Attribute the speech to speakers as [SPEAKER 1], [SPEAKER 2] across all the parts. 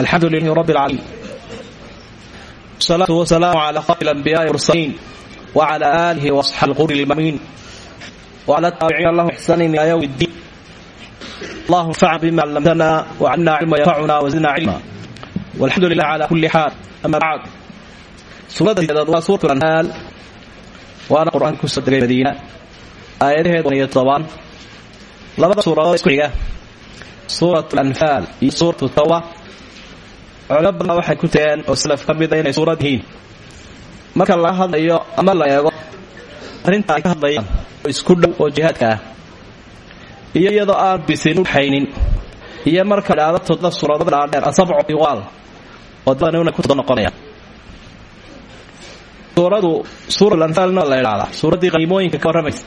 [SPEAKER 1] alxamdu lilahi rabbi alcaalamiin wasalaatu wasalaamu cala khayr alambiyaai mursaliin wacala aalihi waasxaabi alquri lmamiin wcala taabiciina lahu ixsaanin ilaa yowm ddiin allahuma anfacna bima callamtana wacallimna cilma yanfacuna wazidna cilma walxamdu lilah cala kulli xaal ama bacd suuradda sideedaad waa suurat lanfaal waana qur'aanka ku soo degay madiina aayadaheed iyo todobaan labada suuradood isku xiga. Suurat lanfaal iyo suuratu tawba culimo badan waxay ku tageen oo salaf ka mida inay suurad yihiin. Marka laga hadlayo ama la eego arrinta ay ka hadlayaan isku dhow oo jihaadka ah. Iyo iyadoo aan bisin udhaxaynin iyo marka idhaahdo todda suuradood dhaadheer asabco iwaal oo dadana ku todo noqonayaan. Suuradu anfaalna la idhahdaa suuraddii qaniimooyinka ka warramaysa.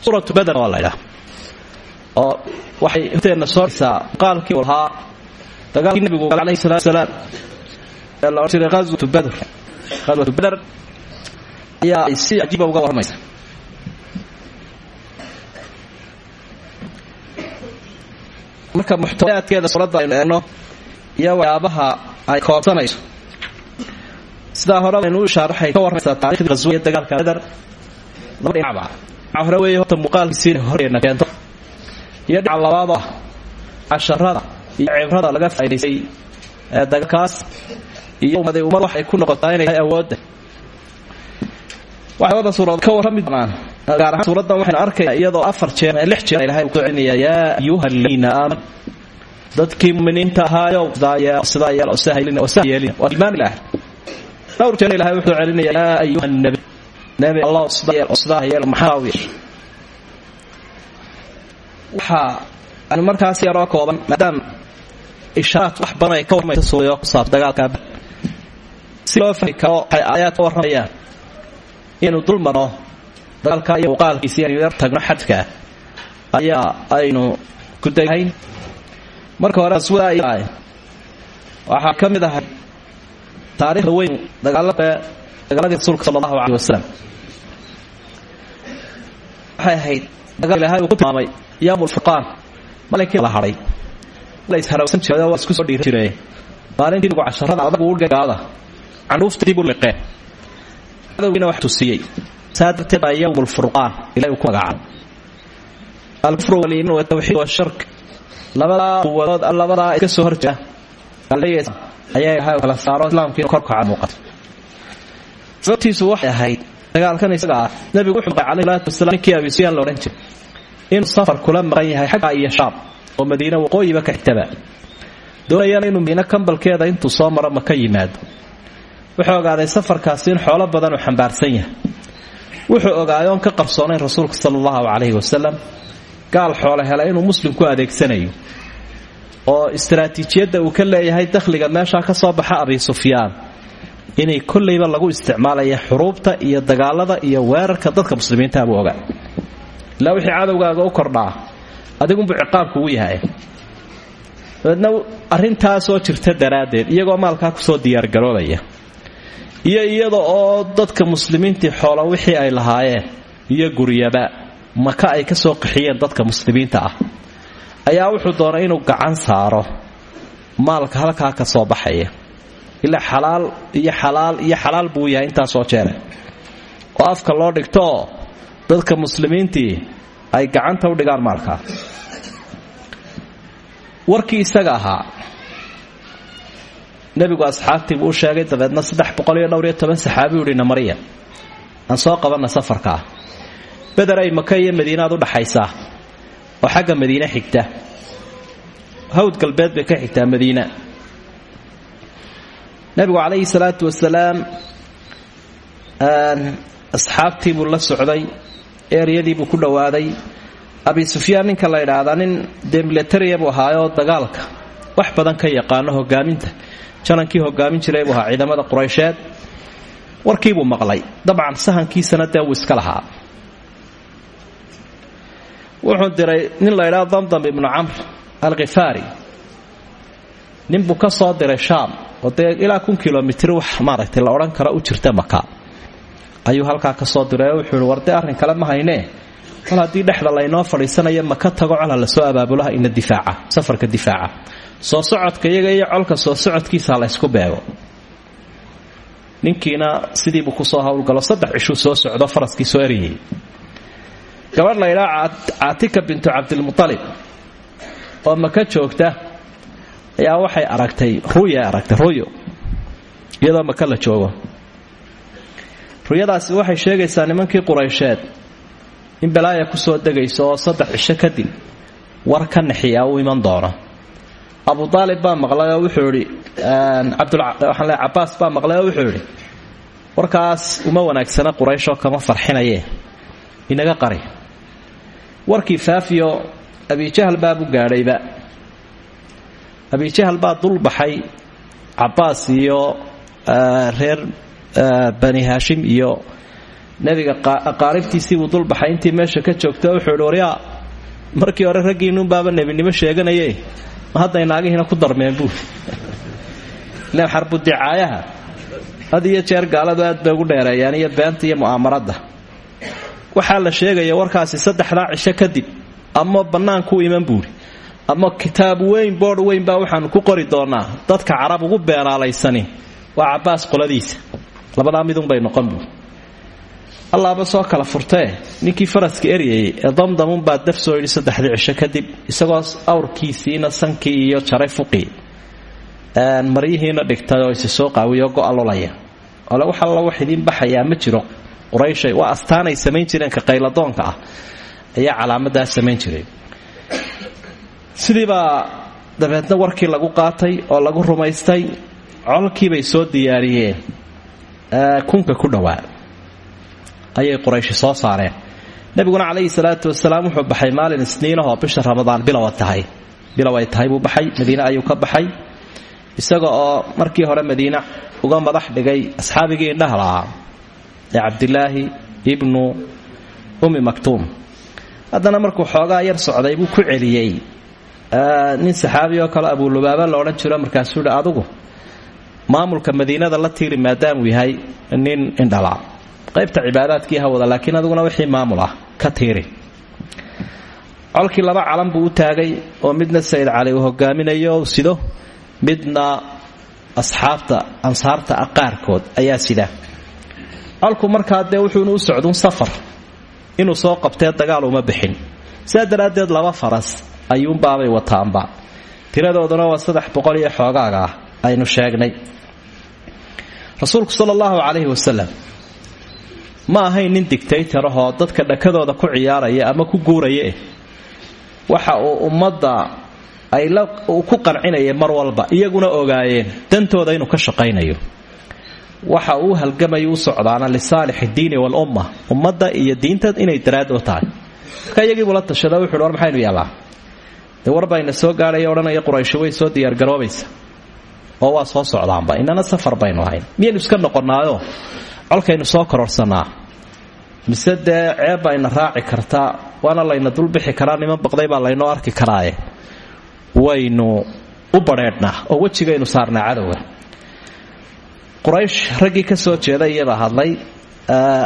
[SPEAKER 1] Suuratu bader waa la oo waxay horteenna soo dhisaa qaalkii u lahaa dagaalkii nabigu alayhi salaatu salaam ee la odhan jiray badr ghaswatu bader ayaa ay si cajiiba uga warramaysa marka muxtawayaadkeeda suuradda aynu iyo waxyaabaha ay koobsanayso. Sidaa hore aynu u ishaar waxay ka warramaysaa taarikhdi ghaswaya dagaalka bader laba dhinacba dhinaca hore weeye horta muuqaalkiisiina horeenna keento iyo dhinaca iyo cibrada laga faa'idaystay dagaalkaas iyo ummaday ummad waxay ku noqotaa inay tahay awoodda waxay wada suuradood ka warrami gaar ahaan suuraddan waxaynu arkaynaa iyadoo afar jeer ee lix jeer ilahay uu ku celinaya yaa ayuha dadkii muminiinta ahaayow sidaa yeel sidaa yeel oo oo sah yeelin waa ilaah dhowr jeer ilahay wuxuu celinaya yaa ayuha nabi nabi allah sidaa yeel sidaa u yeeshay waxaa aanu markaas yaroo kooban maadaama ishaaraad wax badan ka warmaysa suurayo ku saabsan dagaalka. Si loo fahmi karo waxay aayaad ka warramayaan inaynu dul marno dagaalka iyo muuqaalkiisi aynu yar tagno xadkaa ayaa aynu ku degahayn marka hore aswada ay waxaa ka mid ahay taariikhda weyn dagaalada dagaaladii rasuulka sala allahu caleyh wasalam waxay ahayd dagaal ilaahay uu ku tilmaamay yowm lfurqaan malinkii la hadhay la isharawsan jiray waa isku soo dhiiri jiray maalintii nugu casharada adag uu gaada. Canuufta dib u liqeen cadowgiina wax tusiyey. Saa darteed baa yowm lfurqaan ilahay uu ku magacaabay alkufru waliiman watawxiid washark labadaa quwadood labadaa iska soo horjeeda. Ayaa ilahay kala saaro islaamkiina korkaca muuqato sababtiisu waxay ahayd dagaalkan isaga ah wuxuu qay calayhi salaatu wasalaam ninkii abi safar kula maqan yahay xagga iyo shaam oo madiina waqooyiba ka xigtaba doonayana inuu madiina kambalkeeda intuu soo maro maka yimaado. Wuxuu ogaaday safarkaasi in xoolo badan uu xambaarsan yahay. Wuxuu ogaayoon ka qarsoonayn rasuulka sala allahu calayhi wasalam gaal xoolo hela inuu muslim ku adeegsanayo oo istaraatiijiyadda uu ka leeyahay dakhliga meeshaa ka soo baxa abi sufyaan inay kollayba lagu isticmaalaya xuruubta iyo dagaalada iyo weerarka dadka muslimiinta buu ogaa ilaa wixii cadowgaaga u kordhaa adigunbuu ciqaabkugu yahay. Dabeedna arrintaasoo jirta daraaddeed iyagoo maalkaa ku soo diyaargaroobaya iyo iyada oo dadka muslimiintii xoola wixii ay lahaayeen iyo guryaba maka ay ka soo qaxiyeen dadka muslimiinta ah ayaa wuxuu doonay inuu gacan saaro maalka halkaa ka soo baxaya. Ilaa xalaal iyo xalaal iyo xalaal buu yahay intaasoo jeere oo afka loo dhigtooo dadka muslimiintii ay gacanta u dhigaan maalkaa warkii isaga ahaa nebigu asxaabtii buu sheegay dabeedna saddex boqol iyo dhowr iyo saxaabi u yidhi namariya aan soo qabanna safarkaa beder ay maka iyo madiinaad u dhaxaysaa oo xagga madiine xigta. Hawd galbeed bay ka xigtaa madiina nebigu calayhi salaatu wasalaam asxaabtii buu la socday eryadii buu ku dhowaaday abi sufyaan ninka la ydhaahdaa nin dee militaria buu ahaayoo dagaalka wax badan ka yaqaano hogaaminta janankii hogaamin jiray buu ahaa ciidamada quraysheed. Warkiibuu maqlay. Dabcan sahankiisana dee wuu iska lahaa. Wuxuu diray nin la ydhaha damdam ibnu camr alkhifaari ninbuu ka soo diray shaam oo dee ilaa kun kilomitr wax maaragtay la odhan karo u jirta maka ayuu halkaa ka soo diray oo wuxuu ihi war dee arrin kale ma haynee mal haddii dhexda laynoo fadhiisanayo maka tago cola la soo abaabulaha ina difaaca safarka difaaca. Soo socodka iyaga iyo colka soo socodkiisa la ysku beego. Ninkiina sidiibuu ku soo howlgalo saddex cishuu soo socdo faraskii soo eriyay gabadh la ydhaa caatika bintu cabdilmualib oo maka joogta? Ayaa waxay aragtay ruya aragtay ruyo iyadoo maka la joogo ruyadaasi waxay sheegaysaa nimankii quraysheed in balaaya ku soo degayso oo saddex cisho kadib war ka naxiya u iman doono. Abu aalib baa maqlay oo wuxuu idhi cabdwaxaan le cabaas baa maqlay oo wuxuu idhi warkaas uma wanaagsana qurayshoo kama farxinaye inaga qari. Warkii faafiyo abijahal baabu gaadhayba. Abijahal baa dul baxay cabaas iyo reer bani haashim iyo nebiga aqaaribtiisiibuu dulbaxay intii meesha ka joogta wuxuu ihi markii hore raggiinuunbaaba nebinimo sheeganaye ma hadday naagihiina ku darmeen buu? Ilaan xarbudicaayaha had iyo jeer gaaladu aad bay ugu dheereeyaan iyo beenta iyo mu'aamarada. Waxaa la sheegaya warkaasi saddexdaa cisho kadib ama bannaankuu iman buuri ama kitaab weyn boodh weyn baa waxaanu ku qori doonaa dadka carab ugu beenaalaysani waa cabaas qoladiisa labadaa midunbay noqon buuri allaaba soo kala furtee ninkii faraska eryayay ee damdamunbaa daf soo yidhi saddexdii cisho kadib isagoo awrkiisiina sankii iyo jaray fuqii maryihiina dhigtay oo isi soo qaawiyo go'alolaya ole wax alla wax idiin ma jiro. Qurayshay waa astaanay samayn jireen ka qayladoonka ah. Ayaa calaamadaa samayn jiray. Sidiibaa dabeedna warkii lagu qaatay oo lagu rumaystay colkiibay soo diyaariyeen kunka ku dhowaa ayay qurayshi soo saareen. Nebiguna calayhi salaatu wasalaam wuxuu baxay maalin isniinahoo bisha ramadaan bilowa tahay. Bilow ay tahay buu baxay madiine ayuu ka baxay. Isaga oo markii hore madiine uga madax dhigay asxaabigii indhaha ee cabdilaahi ibnu ummi maktuum. Haddana markuu xoogaa yar socday buu ku celiyey. Nin saxaabi kale abulubaaba la odhan jiro markaasuu yidhi adugu maamulka madiinada la tiiri maadaamuu yahay nin indhala. Qaybta cibaadaadkii ha wada laakiin adiguna wixii maamul ah ka tiiri. Colkii laba calan buu u taagay oo midna sayid cali uu hogaaminayo sido midna asxaabta ansaarta qaarkood ayaa sida. Colku markaa dee wuxuunu u socdun safar inuu soo qabtee dagaal uma bixin. Sidaa laba faras ayuunbaabay wataanba. Tiradooduna waa saddex boqol aynu sheegnay. Rasuulku sala allahu calayhi wasalam ma ahayn nin dictaytorahoo dadka dhakadooda ku ciyaaraya ama ku guuraya waxa uu ummadda ay ku qancinaya mar walba iyaguna ogaayeen dantooda inuu ka shaqaynayo. Waxa uu halgamayo u socdaana lisaalix diini walumma ummadda iyo diinta inay daraad u tahay. Marka iyagiibuu la tashada wuxuuhi war maxaynu yaallaa dee war bayna soo gaadhaya odhanaya quraysho way soo diyaargaroobaysa oo waa soo socdaanba. Inana safar baynu ahayn miyaynu iska noqonnaayo colkaynu soo kororsanaa mise ceeb bayna raaci kartaa? Waana layna dulbixi karaa? Niman baqday baa laynoo arki karaaye. Waynu u badheedhnaa oo wejigaynu saarnaa cadowga. Quraysh raggii ka soo jeeda iyabaa hadlay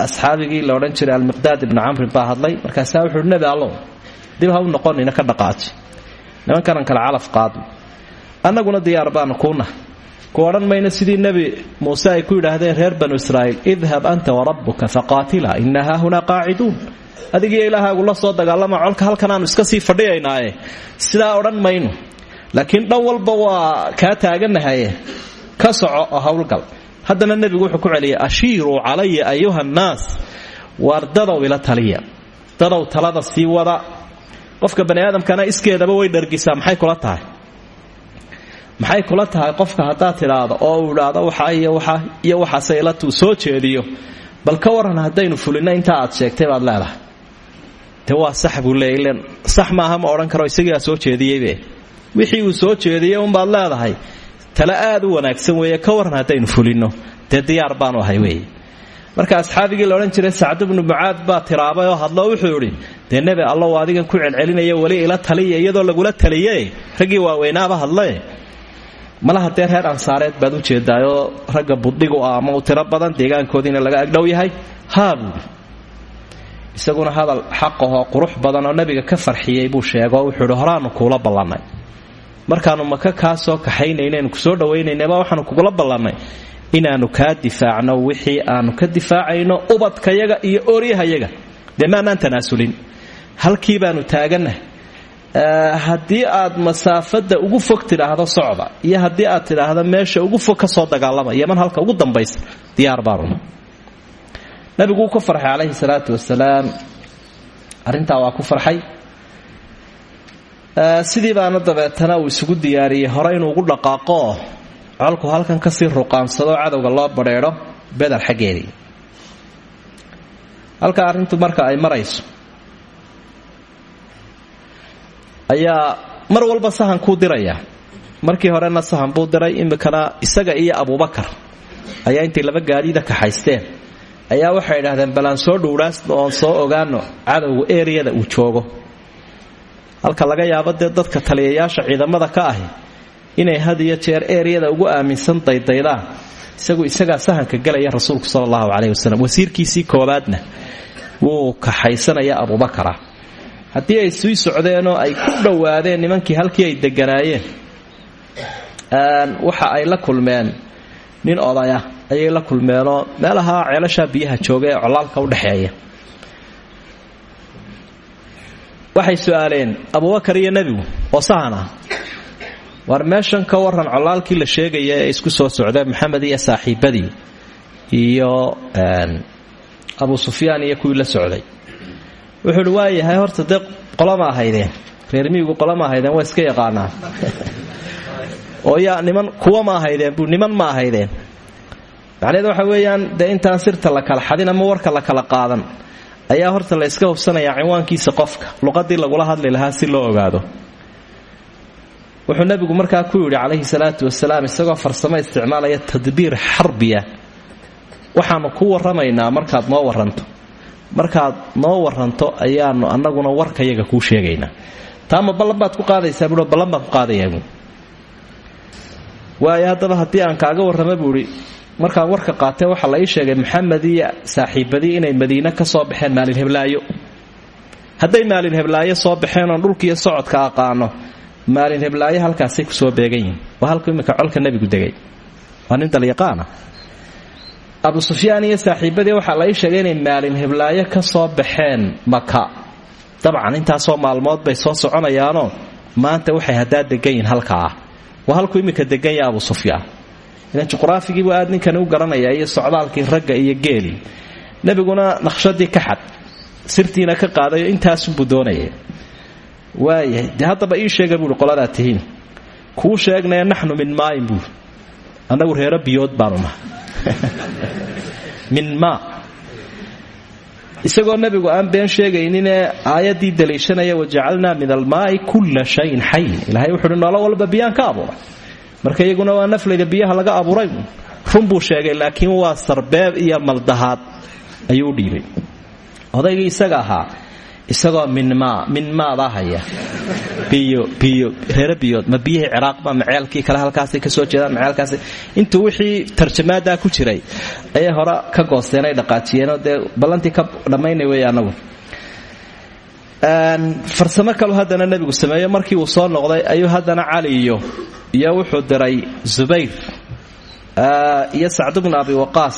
[SPEAKER 1] asxaabigii la odhan jiray almiqdaad ibnu camrin baa hadlay markaasaa wuxuu uhi nebi allow dib ha u noqonina ka dhaqaaji. Nimankanan kale calaf qaadno annaguna diyaar baanu kuunahay ku odhan mayno sidii nebi muuse ay ku yidhaahdeen reer banu israa'iil idhab anta warabbuka faqaatila ina haahunaa qaaciduun. Adigiyo ilaahaagu la soo dagaalama colka halkan aanu iska sii fadhiyaynaaye. Sidaa odhan mayno laakiin dhan walba waa kaa ka soco oo haddana nebigu wuxuu ku celiyay ashiiruu calaya ayuha nnaas waar ila taliya dadow talada sii wada. Qofka bani aadamkana iskeedaba way dhargisaa maxay kula tahay maxay kula tahay qofka haddaad tidhaahdo oo uu idhaahdo waxa iyo waxa iyo waxaase ilatuu soo jeediyo. Bal ka waran haddaynu fulino intaa aad sheegtay baad leedahay. De waa sax buu leeyay ilen sax maaha ma odhan karo isagiiaa soo jeediyeybe wixii uu soo jeediyey unbaad leedahay. Tale aad wanaagsan weeye ka waran haddaynu fulino dee diyaar baanu ahay marka asxaabigii laodhan jiray sacd bnu mucaad baa tiraabay oo hadlo wuxuu idhi dee nebi allow ku celcelinaya weli ila taliya iyadoo lagula taliye? Raggii waaweynaaba hadle malaha dee reer ansaareed baad u jeedaayoo ragga budhigu ah ama u tiro badan deegaankoodiina laga agdhow yahay? Haa buui isaguna hadal xaqahoo qurux badan oo nabiga ka farxiyey buu sheego wuxuu ihi horaanu kuula ballannay. Markaanu maka kaa soo kaxaynayneenu ku soo dhawaynaynaba waxaanu kugula ballannay. Inaannu kaa difaacno wixii aanu ka difaacayno ubadkayaga iyo ooryahayaga dee maanaan tanaasulin halkii baanu taagannahay haddii aad masaafada ugu fog tidhaahdo socda iyo haddii aad tidhaahdo meesha ugu fog ka soo dagaalama yaman halka ugu dambaysa diyaar baanuna nabigu wuu ka farxay calayhi salaatu wasalaam arrintaa waa ku farxay. Sidii baana dabeetana uu isugu diyaariyey hore inuu ugu dhaqaaqooo colku halkan ka sii ruqaansado cadowga loo badheedho beder xaggeedii. Halka arrintu marka ay marayso ayaa mar walba sahan kuu diraya. Markii horena sahan buu diray imikana isaga iyo abubakar ayaa intay laba gaadiida kaxaysteen ayaa waxay idhahdeen balaan soo dhowraasno oon soo ogaano cadowga eriyada uu joogo. Halka laga yaabo dee dadka taliyayaasha ciidamada ka ahi inay had iyo jeer eriyada ugu aaminsan daydaydaan isagu isagaa sahanka gelaya rasuulku sala allahu caleyhi wasalam wasiirkiisii koobaadna wuu kaxaysanaya abubakara haddii ay sii socdeenoo ay ku dhowaadeen nimankii halkii ay deganaayeen waxa ay la kulmeen nin odaya ayay la kulmeenoo meelaha ceelashaa biyaha jooga ee colaalka udhexeeya waxay su'aaleen abubakar iyo nebigu oo sahan ah war meeshan ka waran colaalkii la sheegaya ee isku soo socdeen maxamed iyo saaxiibadii iyo abu sufyaan iyo kuwii la socday wuxuu uhi waayahay horta dee qolama ahaydeen reer miyigu qolama ahaydeen waa iska yaqaanaan oo yaa niman kuwa ma ahaydeen buu niman ma ahaydeen macnaheed waxa weeyaan dee intaan sirta la kala xadin ama warka la kala qaadan ayaa horta la iska hubsanayaa cinwaankiisa qofka luqadii lagula hadli lahaa si loo ogaado. Wuxuu nabigu markaa ku yidhi calayhi salaatu wasalaam isagoo farsamo isticmaalaya tadbiir xarbiya. Waxaanu ku waramaynaa markaad noo waranto markaad noo waranto ayaanu annaguna warkayaga kuu sheegaynaa taama ballan baad ku qaadaysaa buui ballan ku qaadayaa waayo haddaba haddii aan kaaga warrama buuhi markaan warka qaatee waxaa la ii sheegay maxamed iyo saaxiibadii inay madiine ka soo baxeen maalin heblaayo. Hadday maalin heblaayo soo baxeen oon dhulkiiyo socodka aqaano maalin heblaayo halkaasay ku soo beegan yihiin waa halku imminka colka nebigu degay. Waa nin dalyaqaana abu sufyaan iyo saaxiibadii waxaa la ii sheegay inay maalin heblaayo ka soo baxeen maka dabcan intaasoo maalmood bay soo soconayaanoo maanta waxay haddaa degan halkaa waa halkuu iminka degan yaha abu sufyaan. Ilan juqraafigiibu aad ninkani u garanaya iyo socdaalkii ragga iyo geelii nebiguna naqshadii ka xad sirtiina ka qaadayo intaasunbuu doonaya waayahay dee haddaba ii sheega buui qoladaa tihiin. Kuu sheegnaya naxnu min maayin buui annagu biyood baanu min maa isagoo nebigu aan been sheegayninee aayaddii daliishanaya wajacalnaa min almaai kulla shayin xayin ilahay wuxuuhi noolo walba biyaan ka abuuray. Marka iyaguna waa naflayda biyaha laga abuuray. Run buu sheegay laakiin waa sarbeeb iyo maldahaad ayuu u dhiibay. Odaygii isaga ahaa isagoo min maa min maadaa haya reere biyood ma biyihii ciraaqba ma ceelkii kale halkaasay ka soo jeedaan ma ceelkaasi intuu wixii tarjamaadaa ku jiray ayay hore ka goosteen ay dhaqaajiyeenoo dee ballantii ka dhammaynay wey anagu. Farsamo kalu haddana nebigu sameeyo markii uu soo noqday ayuu haddana cali iyo iyo wuxuu diray zubayr iyo sacd bnu abi waqaas.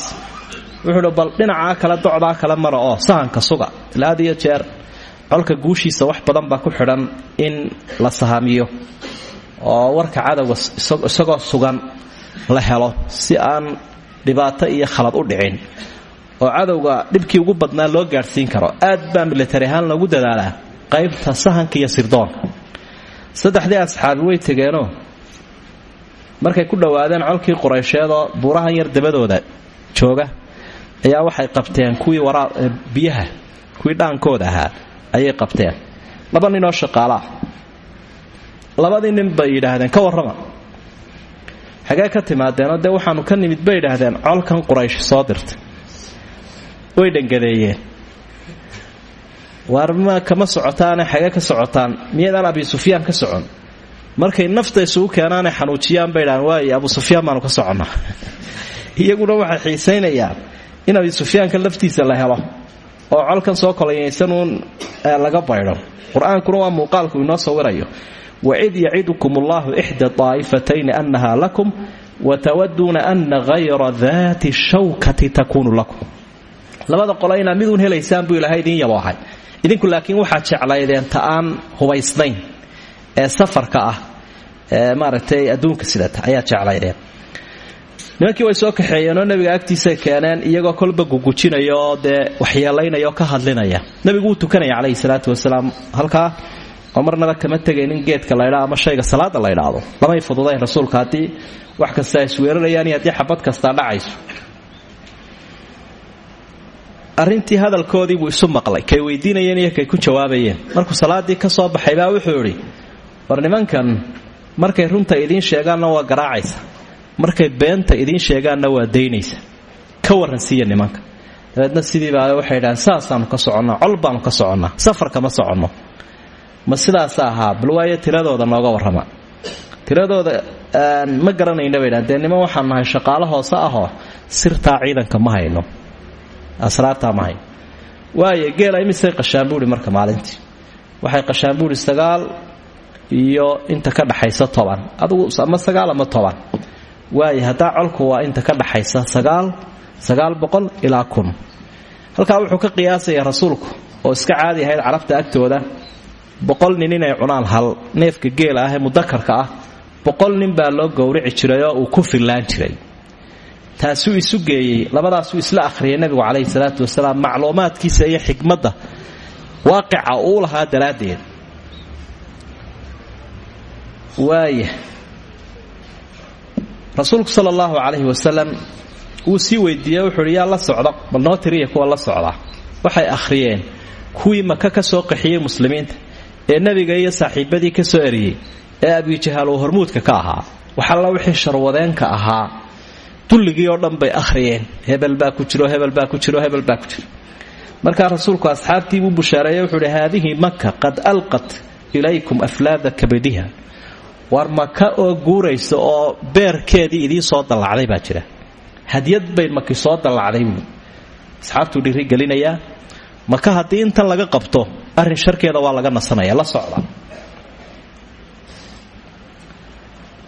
[SPEAKER 1] Wuxuuhi bal dhinacaa kale docdaa kale mara oo sahanka suga ila had iyo jeer colka guushiisa wax badan baa ku xidhan in la sahamiyo oo warka cadowga isagoo sugan la helo si aan dhibaato iyo khalad u dhicin. Oo cadowga dhibkii ugu badnaa loo gaadhsiin karo. Aad baa milatari ahaan loogu dadaalaa qaybta sahanka iyo sirdoonka saddexdii asxaabi way tegeenoo markay ku dhowaadeen colkii quraysheedoo buurahan yar dabadooda jooga ayaa waxay qabteen kuwii waraa biyaha kuwii dhaankooda ahaa ayay qabteen. Laba ninoo shaqaalaa labadii nin bay yidhaahdeen ka warrama. Xagee ka timaadeenoo dee waxaanu ka nimid bay yidhaahdeen colkan quraysh soo dirtay. Way dhangadeeyeen. Waar ma kama socotaane xagee ka socotaan. Miyaydaan abi sufyaan ka socon? Markay nafta isugu keenaanay xanuujiyaan bay dhahaan waaye abu sufyaan baanu ka soconnaa. Iyaguna waxay xiisaynayaan in abi sufyaanka laftiisa la helo oo colkan soo kolayaysanuun laga baydho. Qur'aankuna waa muuqaalku inoo sawirayo wacid yacidukum allahu ixda daa'ifatayni annaha lakum watawaduuna ana hayra daati shawkati takuunu lakum. Labada qolo inaad miduun helaysaan buu ilahay idiin yaboohay idinku laakiin waxaad jeclaydeen ta aan hubaysnayn ee safarka ah ee maaragtay adduunka sidata ayaad jeclaydeen nimankii way soo kaxeeyeenoo nabiga agtiisay keeneen iyagoo kolba gugujinaya oo dee waxyeelaynaya ka hadlinaya. Nabigu wuu tukanaya calayhi salaatu wasalaam. Halkaa oo marnaba kama tegaynin geedka laydhaa ama shayga salaada la ydhaahdo lamay fududayn rasuulka haddii wax kasta ay isweerarayaan iyo xabad kastaa dhacayso. Arrintii hadalkoodiibuu isu maqlay. Kay weydiinayeen iyo kay ku jawaabayeen markuu salaadii ka soo baxay wuxuu idhi war nimankan markay runta idiin sheegaanna waa garaacaysa markay beenta idiin sheegaanna waa daynaysa. Ka warran siiya nimanka. Dabeedna sidiiba waxay idhahaan saasaanu ka soconnaa col baanu ka soconnaa safar kama soconno. Ma sidaasa ahaa tiradooda nooga warrama. Tiradooda ma garanayna bay dhahan dee waxaan nahay shaqaalo hoose ahoo sirtaa ciidanka ma hayno asraartaa ma hayno. Waayo geela imisay qashaan buuhi marka maalintii. Waxay qashaan sagaal iyo inta ka dhaxaysa toban. Adugu ama sagaal ama toban waayo haddaa colku waa inta ka dhaxaysa sagaal boqol ilaa kun. Halkaa wuxuu ka qiyaasaya rasuulku oo iska caadi ahayd carabta agtooda boqol nin inay cunaan hal neefka geela ah ee mudakarka ah boqol nin baa loo gowrici jiray oo uu ku fillaan jiray. Taasuu isu geeyey labadaasuu isla akhriyay nebigu calayhi salaatu wasalaam macluumaadkiisa iyo xikmadda waaqica uu lahaa daraaddeed. Waaya rasuulku sala allahu calayhi wasalam wuu sii weydiiyey wuxuu uhi yaa la socda bal noo tiriya la socda. Waxay akhriyeen kuwii maka ka soo qaxiyey muslimiinta ee nebiga iyo saaxiibadii ka soo eriyey ee abijahaal uu hormuudka ka ahaa waxalla wixii sharwadeenka ahaa. Dulligii oo dhan bay akhriyeen hebel baa ku jiro hebel baa ku jiro hebel baa ku jiro. Markaa rasuulku asxaabtii buu bushaareeye wuxuu uhi haadihi maka qad alqat ilaykum aflaada kabadiha war maka oo guuraysa oo beerkeedii idiin soo dallacday baa jira. Hadyad bay maki soo dallacday buu asxaabtuu dhiirigelinayaa maka haddii intan laga qabto arrin sharkeeda waa laga nasanaya la socda.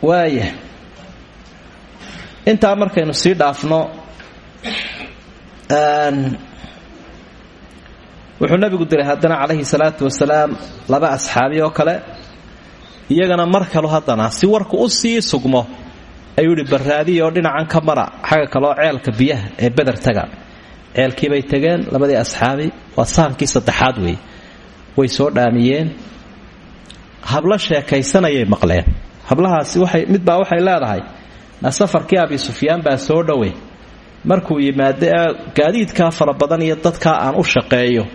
[SPEAKER 1] Waaya intaa markaynu sii dhaafno wuxuu nabigu diray haddana calayhi salaatu wasalaam laba asxaabi oo kale iyagana mar kalo haddana si warku u sii sugmo ayuu oo dhinacan ka mara xagga kaleoo ceelka biyaha ee beder taga ceelkiibay tageen labadii asxaabi waa saankii saddexaad wey way soo dhaamiyeen. Hablo sheekaysanayay maqleen. Hablahaasi waxay midbaa waxay leedahay safarkii abi sufyaan baa soo dhowe markuu yimaado ee gaadiidkaa fara badan iyo dadkaa aan u shaqeeyo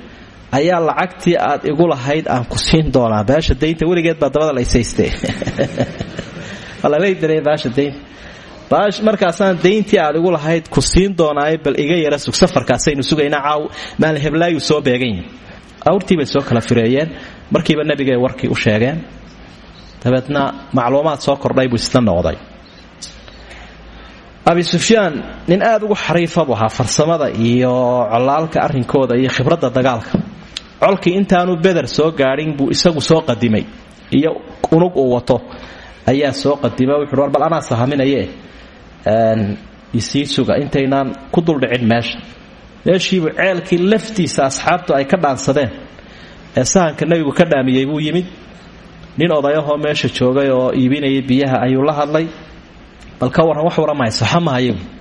[SPEAKER 1] ayaa lacagtii aad igu lahayd aan ku siin doonaa. Baasha daynta weligeed baa dabada laysayste markaasaan dayntii aad igu lahayd ku siin doonaaye bal iga yara sug safarkaasaynu sugaynaa caaw maalin heblaayuu soo beeganya awrtii bay soo kala fireeyeen. Markiiba nebigay warkii u sheegeen. Dabeedna macluumaad soo kordhay buu isla noqday. Abi sufyaan nin aad ugu xariifa buu ahaa farsamada iyo colaalka arrinkooda iyo khibradda dagaalka colkii intaanu beder soo gaadhin buu isagu soo qadimay. Iyo unug uu wato ayaa soo qadima. War bal anaa sahaminaye isii suga. Intaynaan ku duldhicin meesha. Meeshiibuu ceelkii laftiisa asxaabtu ay ka dhaansadeen. Ee sahanka nebigu ka dhaamiyey buu yimid. Nin odayahoo meesha joogay oo iibinayay biyaha ayuu la hadlay. Bal ka wax waran mahayso xamahayabu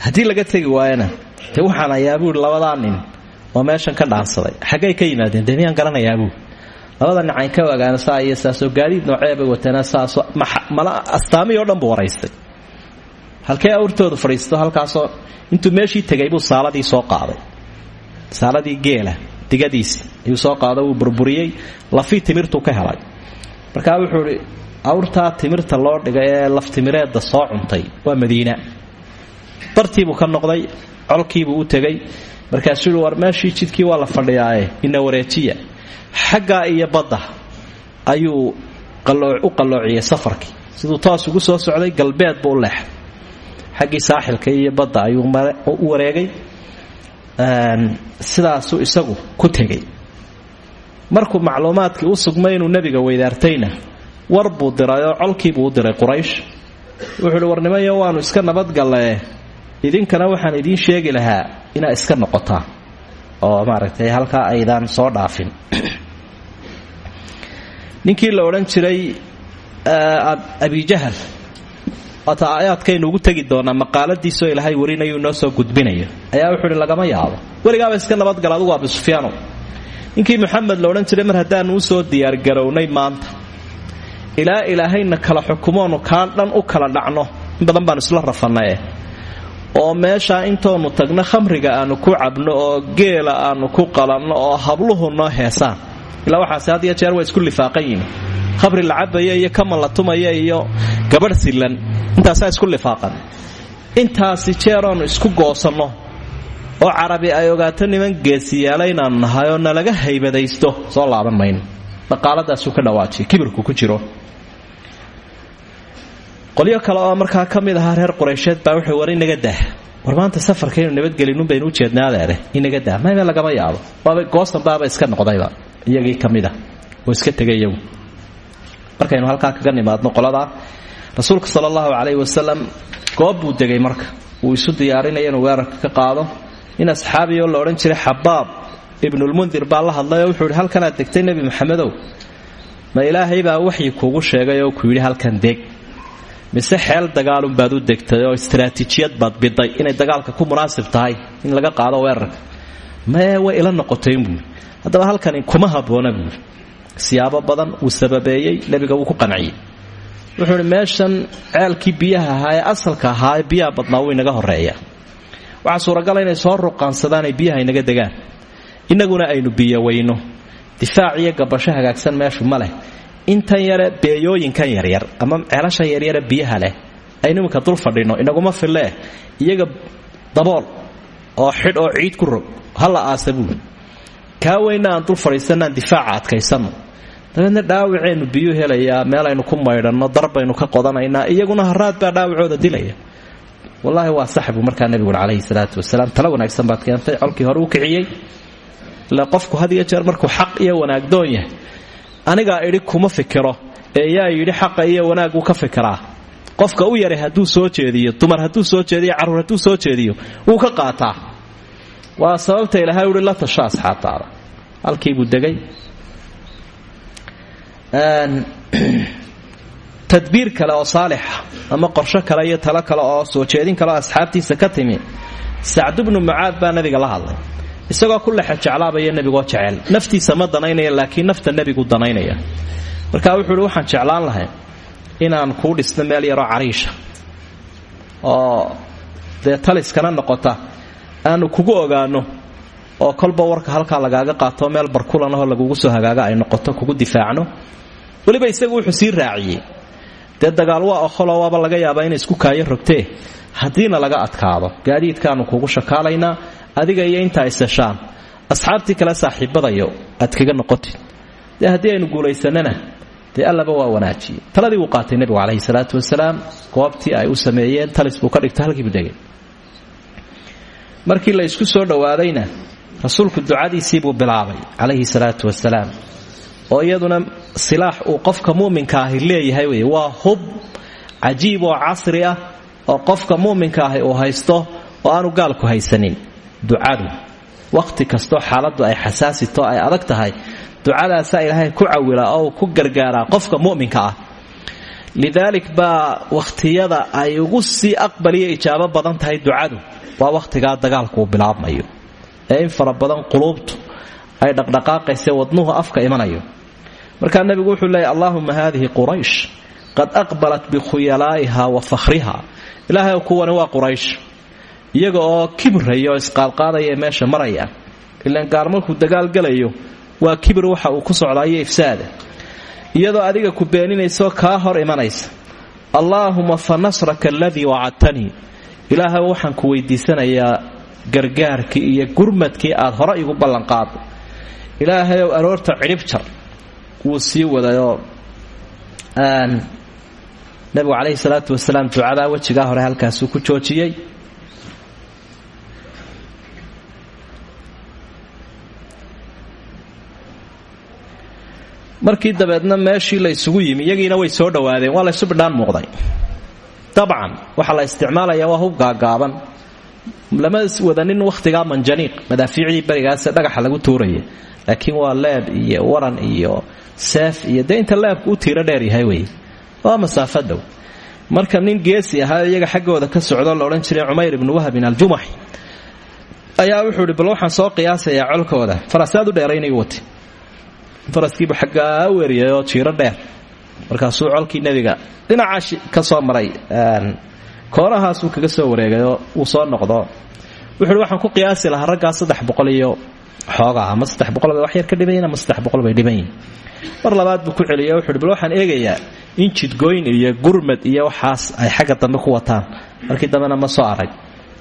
[SPEAKER 1] haddii laga tegi waayana dee waxaan ayaa buuhi labadaa nin oo meeshan ka dhaansaday xaggay ka yimaadeen dee miyaan garanayaabuu labada nicayn ka ogaana saa iyo saasoo gaadiid nooceebay wateena mala astaamihii o dhan buu waraystay. Halkee awrtoodu halkaasoo intuu meeshii tegay buu saaladii soo qaaday. Saaladii geela digadiisii ayuu soo qaado wuu burburiyey lafii timirtuu ka helay. Markaa wuxuu awrtaa timirta loo dhigay ee laftimireedda soo cuntay waa madiina. Bartiibuu ka noqday colkiibuu u tegey markaasuu war meeshii jidkii waa la fadhiyaaye ina wareejiya. Xaggaa iyo badda ayuu u qalloociyey safarkii siduu toos ugu soo socday galbeed buu u leexay saaxilka iyo badda ayuu u wareegay sidaasuu isagu ku tegey. Markuu macluumaadkii u sugmay inuu nebiga weydaartayna war diray oo colkiibuu diray quraysh. Wuxuu uhi warnimayo waanu iska nabadgalee idinkana waxaan idiin sheegi lahaa inaa iska noqotaa oo maaragtay halkaa aydaan soo dhaafin. Ninkii la odhan jiray abijahal waata aayaadkaynu ugu tegi doonaa maqaaladiisoo ilaahay warinayu inoo soo gudbinayo ayaa wuxuu lagama yaabo. Weligaaba iska nabadgala adugu abi sufyaano ninkii maxamed la odhan jiray mar haddaanu u soo diyaargarownay maanta ilaa ilaahayna kala xukumoonu kaa dhan u kala dhacno in badan baanu isla rafannaye oo meeshaa intoonu tagno khamriga aanu ku cabno oo geela aanu ku qalanno oo habluhu noo heesaan. Ilaa waxaase had iyo jeer way isku lifaaqan yihiin khamri la iyo kaman la tumaya iyo gabadh silan intaasaa isku lifaaqan. Intaasi jeeroonu isku goosanno oo carabi ay ogaato niman geesiyaala inaanu nahay oo nalaga haybadaysto soo laaban mayno dhaqaaladaasuu ka dhawaajiya kibirku ku jiro qolyo kale oo markaa ka mid reer qureysheed baa wuxuu war inaga dah war maanta safarkaynu nabadgelinun baynu u jeednaadeere inaga dah mayba lagama yaabo. Waaba goosan baaba iska noqdayba iyagii ka oo iska tegay iyagu. Markaynu halkaa kaga nimaadno qoladaa rasuulka sala allahu calayhi goob buu degay marka. Wuu isu diyaarinaya inuu weerarka ka qaado. In asxaabi oo la odhan jiray xabaab ibnulmundir baa la hadlay wuxuu ihi halkanaad degtay maxamedow ma ilaahay baa waxyi kuugu sheegay oo ku yidhi halkan deg mise xeel dagaalunbaad u degtay oo istaraatiijiyad baad biday inay dagaalka ku munaasib tahay in laga qaado weerarka? Mae way ila noqotayn buui haddaba halkani kuma habboona siyaabo badan wuu sababeeyey nebiga wuu ku qanciyey. Wuxuu meeshan ceelkii biyaha ahaa ee asalka ahaa ee badnaa wuu inaga horreeya waxaa suuragala inay soo ruqaansadaan ay biyaha inaga degaan. Innaguna aynu biyo weyno. Difaac iyo gabasho hagaagsan meeshu ma leh intan yare beeyooyinkan yaryar ama ceelashan yaryare biyaha leh aynu iminka dul fadhino inaguma fillee iyaga dabool oo xidh oo ciid ku rog hala aasa buuli kaa weyna aan dul fadhiisanaan difaaca adkaysanno dabeedna dhaawaceennu biyuu helayaa ku maydhanno darbaynu ka qodanaynaa iyaguna haraad baa dhaawacooda dilaya. Wallaahi waa sax markaa nebigu calayhi salaatu wasalaam. Tala wanaagsan baad keentay colkii hore u kiciyey. Ile qofku had jeer markuu xaq iyo wanaagdoon yahay anigaa idhi kuma fikiro ee yaa yidhi xaqa iyo wanaaguu ka fikiraa. Qofka u yaray hadduu soo jeediyo dumar hadduu soo jeediyo carruur hadduu soo jeediyo wuu ka qaataa. Waa sababta ilahay uhi la tasho asxaabtaada. Halkiibuu degay. Tadbiir kale oo saalixa ama qorsho kale iyo talo kale oo soo jeedin kale oo asxaabtiisa ka timi sacdu bnu mucaad baa nabiga la hadlay isagoo ku lexe jeclaabaya nebigoo jecel. Naftiisa ma danaynaya laakiin nafta nebigu danaynaya. Marka wuxuu uhi waxaan jeclaan lahay inaan kuu dhisno meel yaroo cariisha oo dee taliskana noqota. Aanu kugu ogaano oo kolba warka halkaa lagaaga qaato meel barkulanahoo lagugu soo hagaaga ay noqoto kugu difaacno. Weliba isagu wuxuu sii raaciyey. Dee dagaal waa oqolo waaba laga yaabaa inay isku kaayo rogtee haddiina laga adkaado gaadiidkaanu kugu shakaalaynaa adiga iyo intaa iseshaan asxaabtii kale saaxiibadayo aad kaga noqotid dee haddii aynu guulaysanana dee allaba waa wanaajiyey taladii wuu qaatay nebigu calayhi salaatu wasalaam goobtii ay u sameeyeen talis buu ka dhigto halkiibu degay. Markii la isku soo dhowaadayna rasuulku ducadiisii buu bilaabay calayhi salaatu wasalaam oo iyaduna silaax uu qofka muminka ahi leeyahay waa hub cajiib oo casri ah oo qofka muminka ahi uu haysto oo aanu gaalku haysanin. Ducadu wakhti kastoo xaaladdu ay xasaasito ay adag tahay ducadaasaa ilaahay ku cawila oo ku gargaaraa qofka muminka ah. Lidaalik baa wakhtiyada ay ugu sii aqbaliyo ijaabo badan tahay ducadu. Waa wakhtigaa dagaalku uu bilaabmayo. Ee in fara badan quluubtu ay dhaqdhaqaaqaysa wadnuhu afka imanayo. Markaa nebigu wuxuu leeyahy allaahuma haadihi quraysh qad aqbalat bikhuyalaa'iha wa fakhriha ilaahay kuwani waa quraysh. Iyaga oo kibraya oo meesha maraya. Ilaan gaar markuu dagaalgalayo waa kibir waxa uu ku socdaayo ifsaada iyadoo adiga ku beeninaysoo kaa hor imanaysa. Allaahuma fa nasraka aladii wacadtanii ilaahay waxaan ku weydiisanayaa gargaarkii iyo gurmadkii aad hore igu ballanqaado. Ilaahayow aroorta cidhib jar wuu sii wadayoo nabigu calayhi salaatu wasalaam ducadaa wejigaa hore halkaasuu ku joojiyey. Markii dabeedna meeshii la isugu yimi iyagiina way soo dhowaadeen waa laysu bidhaan muuqday. Dabcan waxaa la isticmaalayaa waa hub gaagaaban. Lama wadanin wakhtigaa manjaniiq madaafiicdii berigaase dhagaxa lagu tuuraya. Laakiin waa leeb iyo waran iyo seef iyo dee inta leebku u tiiro dheer yahay wey waa masaafo marka nin geesi ahaa iyaga xaggooda ka socdo la odhan jiray cumayr ibnu wahbin aljumaxi ayaa wuxuu ihi bal waxaan soo qiyaasayaa colkooda. Farasaad u dheeraynay wati. Faraskiibu xaggaa weeriyay oo jiiro dheer. Markaasuu colkii nebiga dhinacaa ka soo maray. Koonahaasuu kaga soo wareegayoo uu soo noqdo. Wuxuuhi waxaan ku qiyaasi lahaa raggaa saddex iyo xoogaa ama saddex bay wax yar ka dhibayin ama saddex boqol bay dhiban mar labaad buu ku celiyo wuxuuhi bal waxaan eegayaa in jidgooyn iyo gurmad iyo waxaas ay xagga dambe ku wataan. Markii dambena ma soo arag.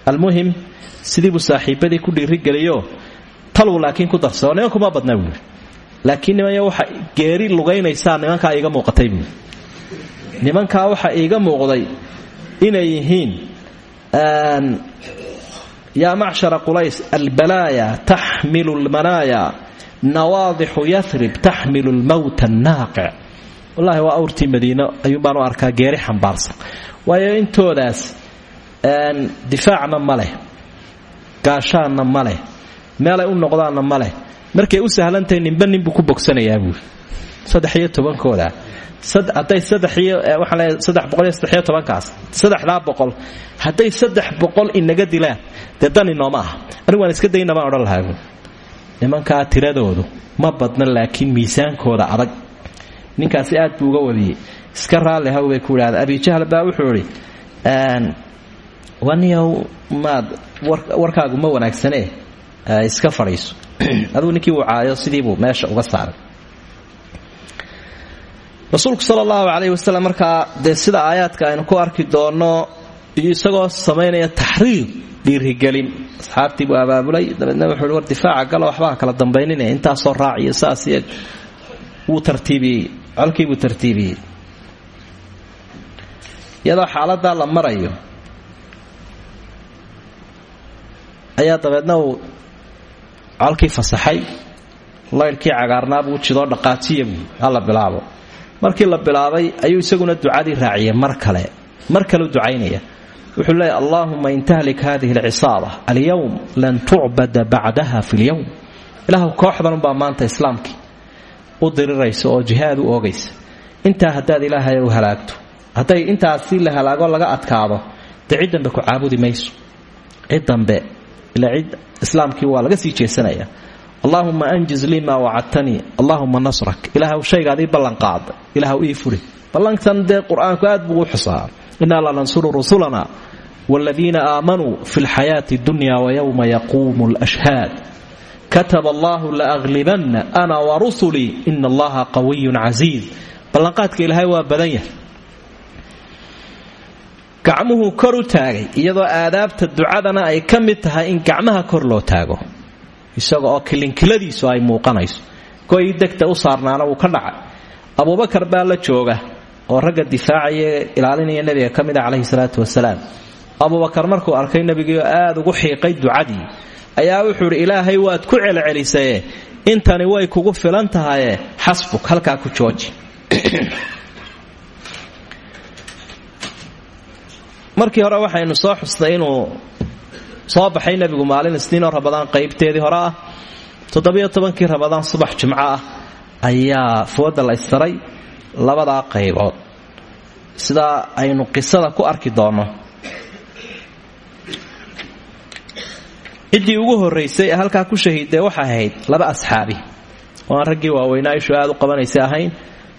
[SPEAKER 1] Almuhim sidiibuu saaxiibadii ku dhiirigeliyo taluu laakiin ku darsao nimankuma badna buui laakiin nimanya waxa geeri lugaynaysaa nimankaa iiga muuqatay buui waxa iiga muuqday inay yihiin yaa macshara qulays albalaaya taxmilu lmanaaya nawaadixu yarib taxmilu lmowta annaaqic wallaahi waa awrtii madiino ayuun baan u arkaa geeri xambaarsan waayo intoodaas difaacna ma leh gaashaanna ma leh meelay u noqdaanna ma leh markay u sahlantahay ninba ninbuu ku bogsanayaa buuri saddex iyo tobankooda hadday tobankaas. Saddexdaa boqol. Hadday saddex boqol inaga dilaan dee dan inooma ah anigu waan iska dayna baan odhan lahaa. Nimankaa tiradoodu ma badna laakiin miisaankooda adag. Ninkaasi aad buu uga wadiyey iska raalli haw bay ku idhahda abijahl baa wuxuu idhi waniyow maad warkaagu ma wanaagsanee? Iska fadhiiso. Aduu ninkii uu caayo sidiibuu meesha uga saaray rasuulku sala allahu calayhi wasalam markaa dee sida aayaadka aynu ku arki doonno iyo isagoo samaynaya taxriid dhiirigelin. Asxaabtii buu abaabulay dabeedna wuxuu war difaaca gala waxbaa kala dambaynine intaasoo raaciyo saas iyo wuu tartiibiyey colkiibuu tartiibiyey. Iyadoo xaaladaa la marayo ayaa dabeedna uu colkii fasaxay laydhkii cagaarnaabuu jidoo dhaqaajiya buu hala bilaabo markii la bilaabay ayuu isaguna ducadii raaciyay mar kale. Mar kaleu ducaynaya. Wuxuu leeya allaahuma in tahlik hadihi alcisaaba alyowm lan tucbada bacdaha fi lyowm ilaahu kooxdanunbaa maanta islaamkii u diriraysa oo jihaad u oogaysa. Intaa haddaad ilaahay u halaagto hadday intaasi la halaago laga adkaado dee cid ku caabudi mayso. Cid dambe ilaa cid islaamkii waa laga sii jeesanaya allaahuma anjiz lii maa wacadtanii allaahuma nasrak. Ilaahw shaygaadii ballanqaada ilaahw ii furi. Ballantan dee qur'aanku aad buu u xusaa innaa lanansuru rusulana waaladiina aamanuu fi lxayaati dunya wayowma yaquumu lashhaad kataba allahu laaglibanna ana warusulii ina allaha qawiyun casiiz ballanqaadka ilaahay waa badan yahay. Gacmuhuu kor u taagay iyadoo aadaabta ducadana ay ka tahay in gacmaha kor loo taago isaga oo kilinkiladiisu ay muuqanayso. Go'ii degta u saarnaana wuu ka dhacay. Abubakar baa la jooga oo ragga difaacaya ilaalinaya nebiga ka mid a calayhi salaatu wasalaam abubakar markuu arkay nebigiioo aad ugu xiiqay ducadii. Ayaa wuxuu ilaahay waad ku celcelisaye intani way kugu filan tahaye xasbuk halkaa ku jooji. Markii hore waxaynu soo xusnay inuu soo baxay nebigu maalin isniinoo rabadaan qaybteedii hore ah. toddobiyo tobankii rabadaan subax jimco ah ayaa fooda la istaray labadaa qaybood. sidaa aynu qisada ku arki doonno ciddii ugu horraysay ee ku shahiiddee waxay ahayd laba asxaabi. oo aan raggii waaweynaa ishu aad u qabanaysa ahayn.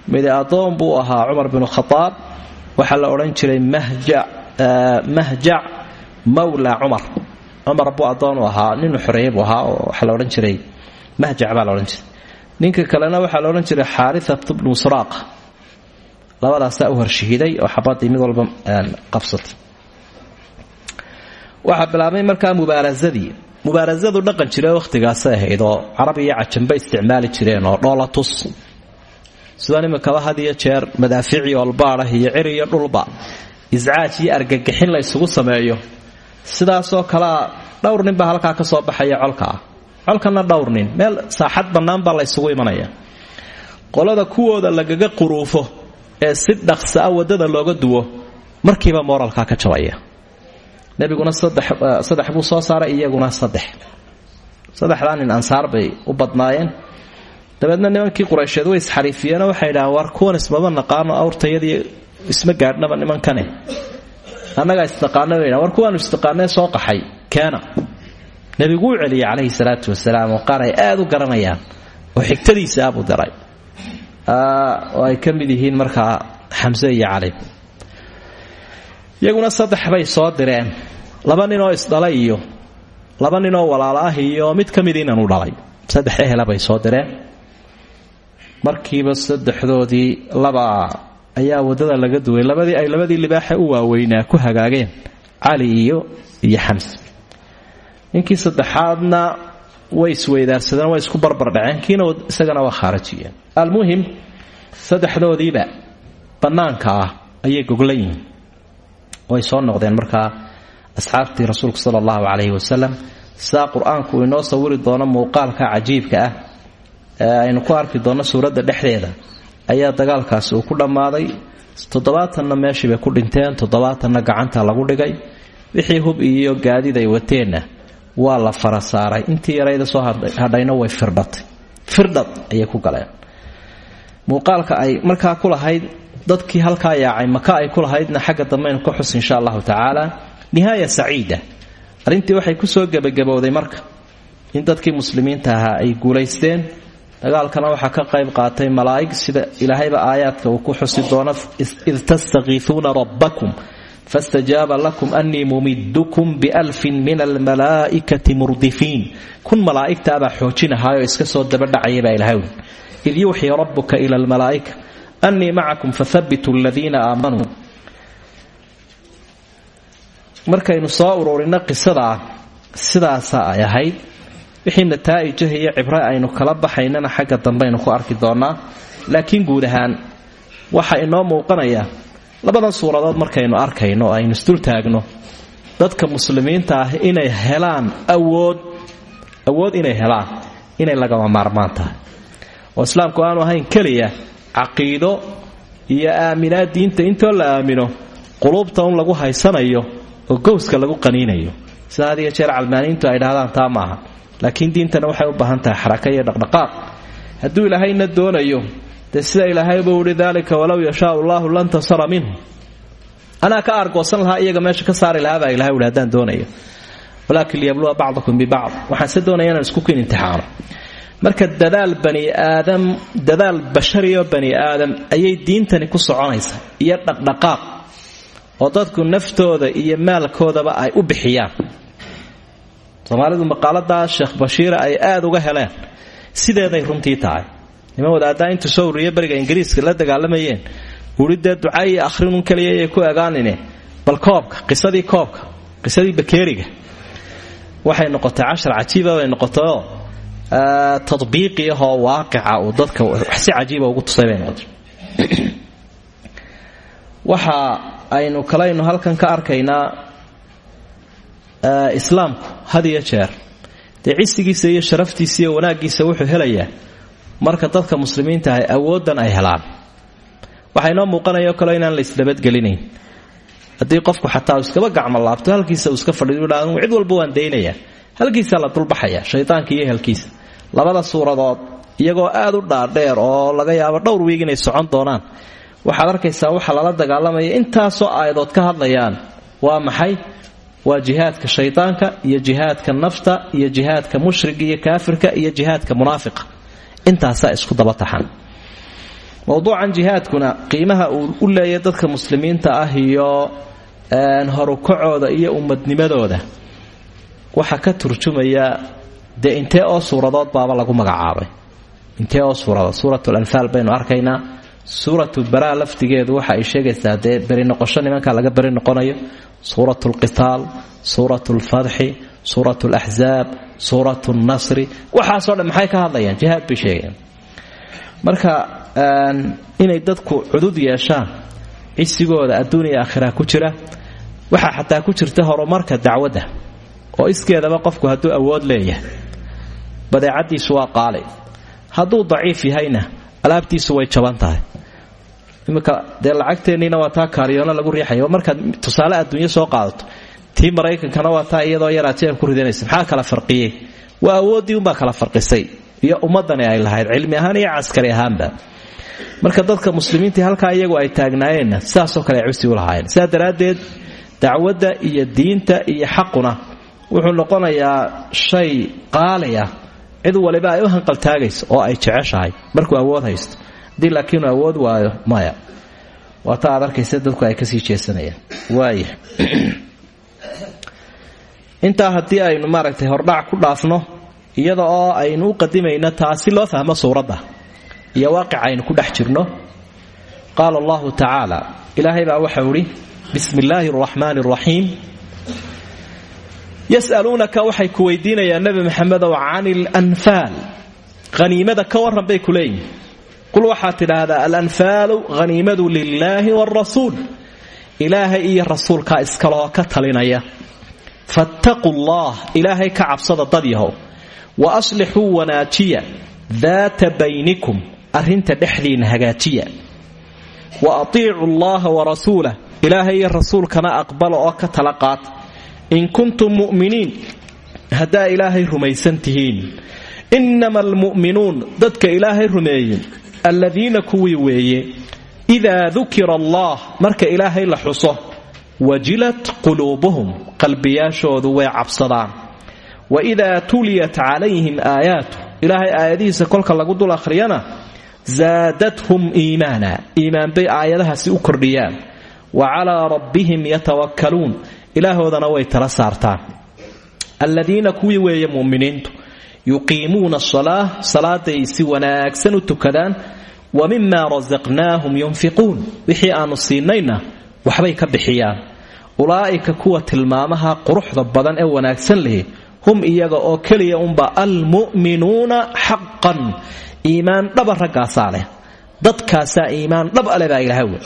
[SPEAKER 1] midi addoon buu ahaa cumar binu khadaab waxaa la odhan jiray mahjac mawla cumar cumar buu addoon u ahaa nin xoreeye buu ahaa oo waxaa jiray. Mahjac baa la odhan jiray. Ninka kalena waxaa la odhan jiray xaariat bnu suraaqa labadaasaa u horshahiiday oo xabadii mid walba qabsatay. Waxaa bilaabmay markaa mubaarasadii mubaarasadu dhaqan jire wakhtigaasay ahayd oo carab iyo cajanba isticmaali jireen oo dhoolatus sidaan iminkaba had iyo jeer olbaadhah iyo cir iyo dhulba. Iscaaj iyo argagixin la ysugu sameeyo sidaasoo kalea dhowr nin baa halkaa ka soo baxaya colka ah. Colkana dhowr nin. Meel saaxad bannaan baa la ysugu imanaya. Qolada kuwooda lagaga quruufo ee si dhaqsa a waddada looga duwo markiiba mooralkaa ka jabaya. Nebiguna saddex buu soo saaray iyaguna saddex. Saddexdaa nin ansaar bay u badnaayeen. Dabeedna nimankii quraysheed way isxariifiyeenoo waxay idhahaan war kuwan ismaba naqaano awrtayadii isma gaadhnaba nimankane annagaa isnaqaano bay war kuwaanu isnaqaanee soo qaxay. Keena. Nebigu u celiyay calayhi salaatu wasalaam oo qaar ay aada u garanayaan oo xigtadiisa abuu diray oo ay ka mid yihiin markaa xamse iyo cali. Iyaguna saddex bay soo direen. Laba ninoo isdhalay iyo laba ninoo walaalo ah iyo mid ka mid inanu dhalay. Saddex ehela bay soo direen. Markiiba saddexdoodii laba ayaa waddada laga duway. Labadii ay labadii libaaxe u waaweynaa ku hagaageen cali iyo iyo xamse ninkii saddexaadna way isweydaarsadeen way isku barbardhaceen kiina isagana waa khaarajiyeen. Almuhim saddexdoodiiba bannaanka ah ayay goglan yihiin. Way soo noqdeen markaa asxaabtii rasuulku sala allahu calayhi wasalam sidaa qur'aanku inoo sawiri doono muuqaalka cajiibka ah ee aynu ku arki doonno suuradda dhexdeeda ayaa dagaalkaasi uu ku dhammaaday. Meeshii bay ku dhinteen. Toddobaatanna gacanta lagu dhigay. Wixii hub iyo gaadiid ay wateenna waa la fara saaray. Intii yarayda soo hadhayna way firdhatay firdhad ayay ku galeen. Muuqaalka ay markaa ku lahayd dadkii halkaa yaacay maka ay ku lahaydna xagga dambeaynu ka xus insha allahu tacaala. Nihaaya saciida. Arrintii waxay ku soo gebagabowday marka in dadkii muslimiinta ahaa ay guulaysteen dagaalkana waxaa ka qayb qaatay malaa'ig sida ilaahayba aayaadka uu ku xusi doono id tastakiisuuna rabbakum fastajaaba lakum anii mumidkum bialfin min almalaa'ikati murdifiin. Kun malaa'igtaabaa xoojinahaayoo iska soo dabadhacaya baa ilahay id yuuxii rabuka ila almalaa'ika anii macakum fahabituu aladiina aamanuu markaynu soo ururinno qisadaa sidaasa ay wixii nataa'ijah iyo cibro aynu kala baxaynana xagga dambeaynu ku arki doonnaa laakiin guud ahaan waxa inoo muuqanaya labadan suuradood markaynu arkayno oo aynu isdul taagno dadka muslimiinta ah inay helaan awood awood inay helaan inay lagama maarmaan tahay. Oo islaamku aanu ahayn keliya caqiido iyo aaminaad diinta intoo la aamino quluubta un lagu haysanayo oo gowska lagu qaniinayo. Sida had jeer calmaaniintu ay dhahdaan taa maaha laakiin diintana waxay u baahan tahay xaraka iyo dhaqdhaqaaq. Hadduu ilaahayna doonayo dee sida ilaahay buu ihi daalika walow yashaau allahu lantasara minhu. Anaa ka aargoosan lahaa iyaga meesha ka saari lahaa baa ilahay uhi doonayo. Walaakin liyabluwa bacdakum bibacd. Waxaan se doonaya inaan isku kin imtixaano. Marka dadaal bani aadam dadaal bashariyo bani aadam ayay diintani ku soconaysaa iyo dhaqdhaqaaq oo dadku naftooda iyo maalkoodaba ay u bixiyaan soomaalidu maqaaladaa sheekh bashiira ay aada uga heleen. Sideeday runtii tahay. Niman wadaaddaa intuu soo ururiya beriga ingiriiska la dagaalamayeen uhi dee duca iyo akhrinun keliya ku egaanine bal koobka qisadii koobka qisadii bakeeriga waxay noqotay cashar cajiiba bay noqotayoo tadbiiqi ahoo waaqica uu dadka si cajiiba ugu tusay waxa aynu kalaynu halkan ka arkaynaa islaamku had iyo jeer. Dee cisigiisa iyo sharaftiisa iyo wuxuu helayaa. Marka dadka muslimiinta ahay awooddan ay helaan. Waxaa inoo muuqanayo kale inaan la isnabadgelinayn haddii qofku xataa uu gacmo laabto halkiisa uu iska fadhiyo cid walba waan daynayaa. Halkiisaa la dulbaxaya shaydaanka iyo ehelkiisa. Labada suuradood iyagoo aad u dhaadheer oo laga yaabo dhowr wiig inay socon doonaan. Waxaad arkaysaa waxa lala dagaalamaya intaasoo aayadood ka hadlayaan waa maxay waa jihaadka shaydaanka iyo jihaadka nafta iyo jihaadka mushriga iyo kaafirka iyo jihaadka munaafiqa. Intaasaa isku daba taxan. Mowduucan jihaadkuna qiimaha uu u leeyahay dadka muslimiinta ah iyo horukacooda iyo ummadnimadooda. Waxaa ka turjumaya dee intee oo suuradood baaba lagu magacaabay. Intee oo suuradood suuratu lanfaal baynu arkaynaa suuratu baraa laftigeedu waxa ay sheegaysaa dee beri laga beri noqonayo suurat lqitaal suurat lfatxi suurat laxzaab suurat nasri waxaasoo dhan maxay ka hadlayaan? Jihaad bay sheegayaan marka inay dadku cudud yeeshaan cisigooda adduuniya aakhira ku jira waxaa xataa ku jirta horumarka dacwadda oo iskeedaba qofku hadduu awood leeyahay. Badeecadiisu waa qaali hadduu daciif yahayna alaabtiisu way jaban tahay iminka dee lacagteenniina waa taa kaariyoono lagu riixaya markaad tusaale adduunyo soo qaadato tii maraykankana waa taa iyadoo yaraad jeeb ku ridanaysa maxaa kala farqiyey? Waa awooddii unbaa kala farqisay iyo ummadani ay lahayd cilmi ahaan iyo caskari ahaanba. Marka dadka muslimiintii halkaa iyagu ay taagnaayeenna sidaasoo kale ay u lahaayeen. Sidaa daraaddeed iyo diinta iyo xaquna wuxuu noqonayaa shay qaali cid waliba ay u hanqaltaagayso oo ay jeceshahay. Markuu awood haysto haddii laakiinu awood waayo maya. Waata aad arkaysa dadku ay ka sii jeesanayaan. Waaya intaa haddii aynu maaragtay hordhac ku dhaafno iyada oo aynu u qadimayno taasi loo fahmo suuradda iyo waaqica aynu ku dhex jirno qaala allahu tacaala. Ilaahay baa waxau idhi bismi illaahi araxmaani araxiim yasaluunaka waxay ku weydiinayaan nebi maxamedow cani lanfaal haniimada ka warran bay ku qul waxaad tidhaahdaa alanfaalu haniimadu lilaahi waalrasuul ilaahay iyo rasuulkaa iskaloo ka talinaya. Fattaquu llah ilaahay ka cabsada dad yahow. Wa aslixuu wanaajiya daata baynikum arrinta dhexdiinna hagaajiya. Wa atiicu llaha warasuulah ilaahay iyo rasuulkana aqbala oo ka tala qaata in kuntum mu'miniin haddaa ilaahay rumaysan tihiin. Innama dadka ilaahay rumeeyey alladiina kuwii weeye idaa dukira allah marka ilaahay la xuso wajilat quluubuhum qalbiyaashoodu way cabsadaan. Wa idaa tuliyat calayhim aayaatu ilaahay aayadihiisa kolka lagu dul akhriyana zaadathum iimaana iimaan bay aayadahaasi u kordhiyaan. Wa calaa rabbihim yatawakkaluun ilaahoodana way tala saartaan. Alladiina kuwii weeye mu'miniintu yuqiimuuna asalaa salaaday si wanaagsan u tukadaan wa mima rasaqnaahum yunfiquun. Wixii aanu siinayna waxbay ka bixiyaan. Ulaa'ika kuwa tilmaamaha quruxda badan ee wanaagsan lihi hum iyaga oo keliya unba almu'minuuna xaqan iimaan dhaba raggaasaa leh. Dadkaasaa iimaan dhab ale baa ilahawe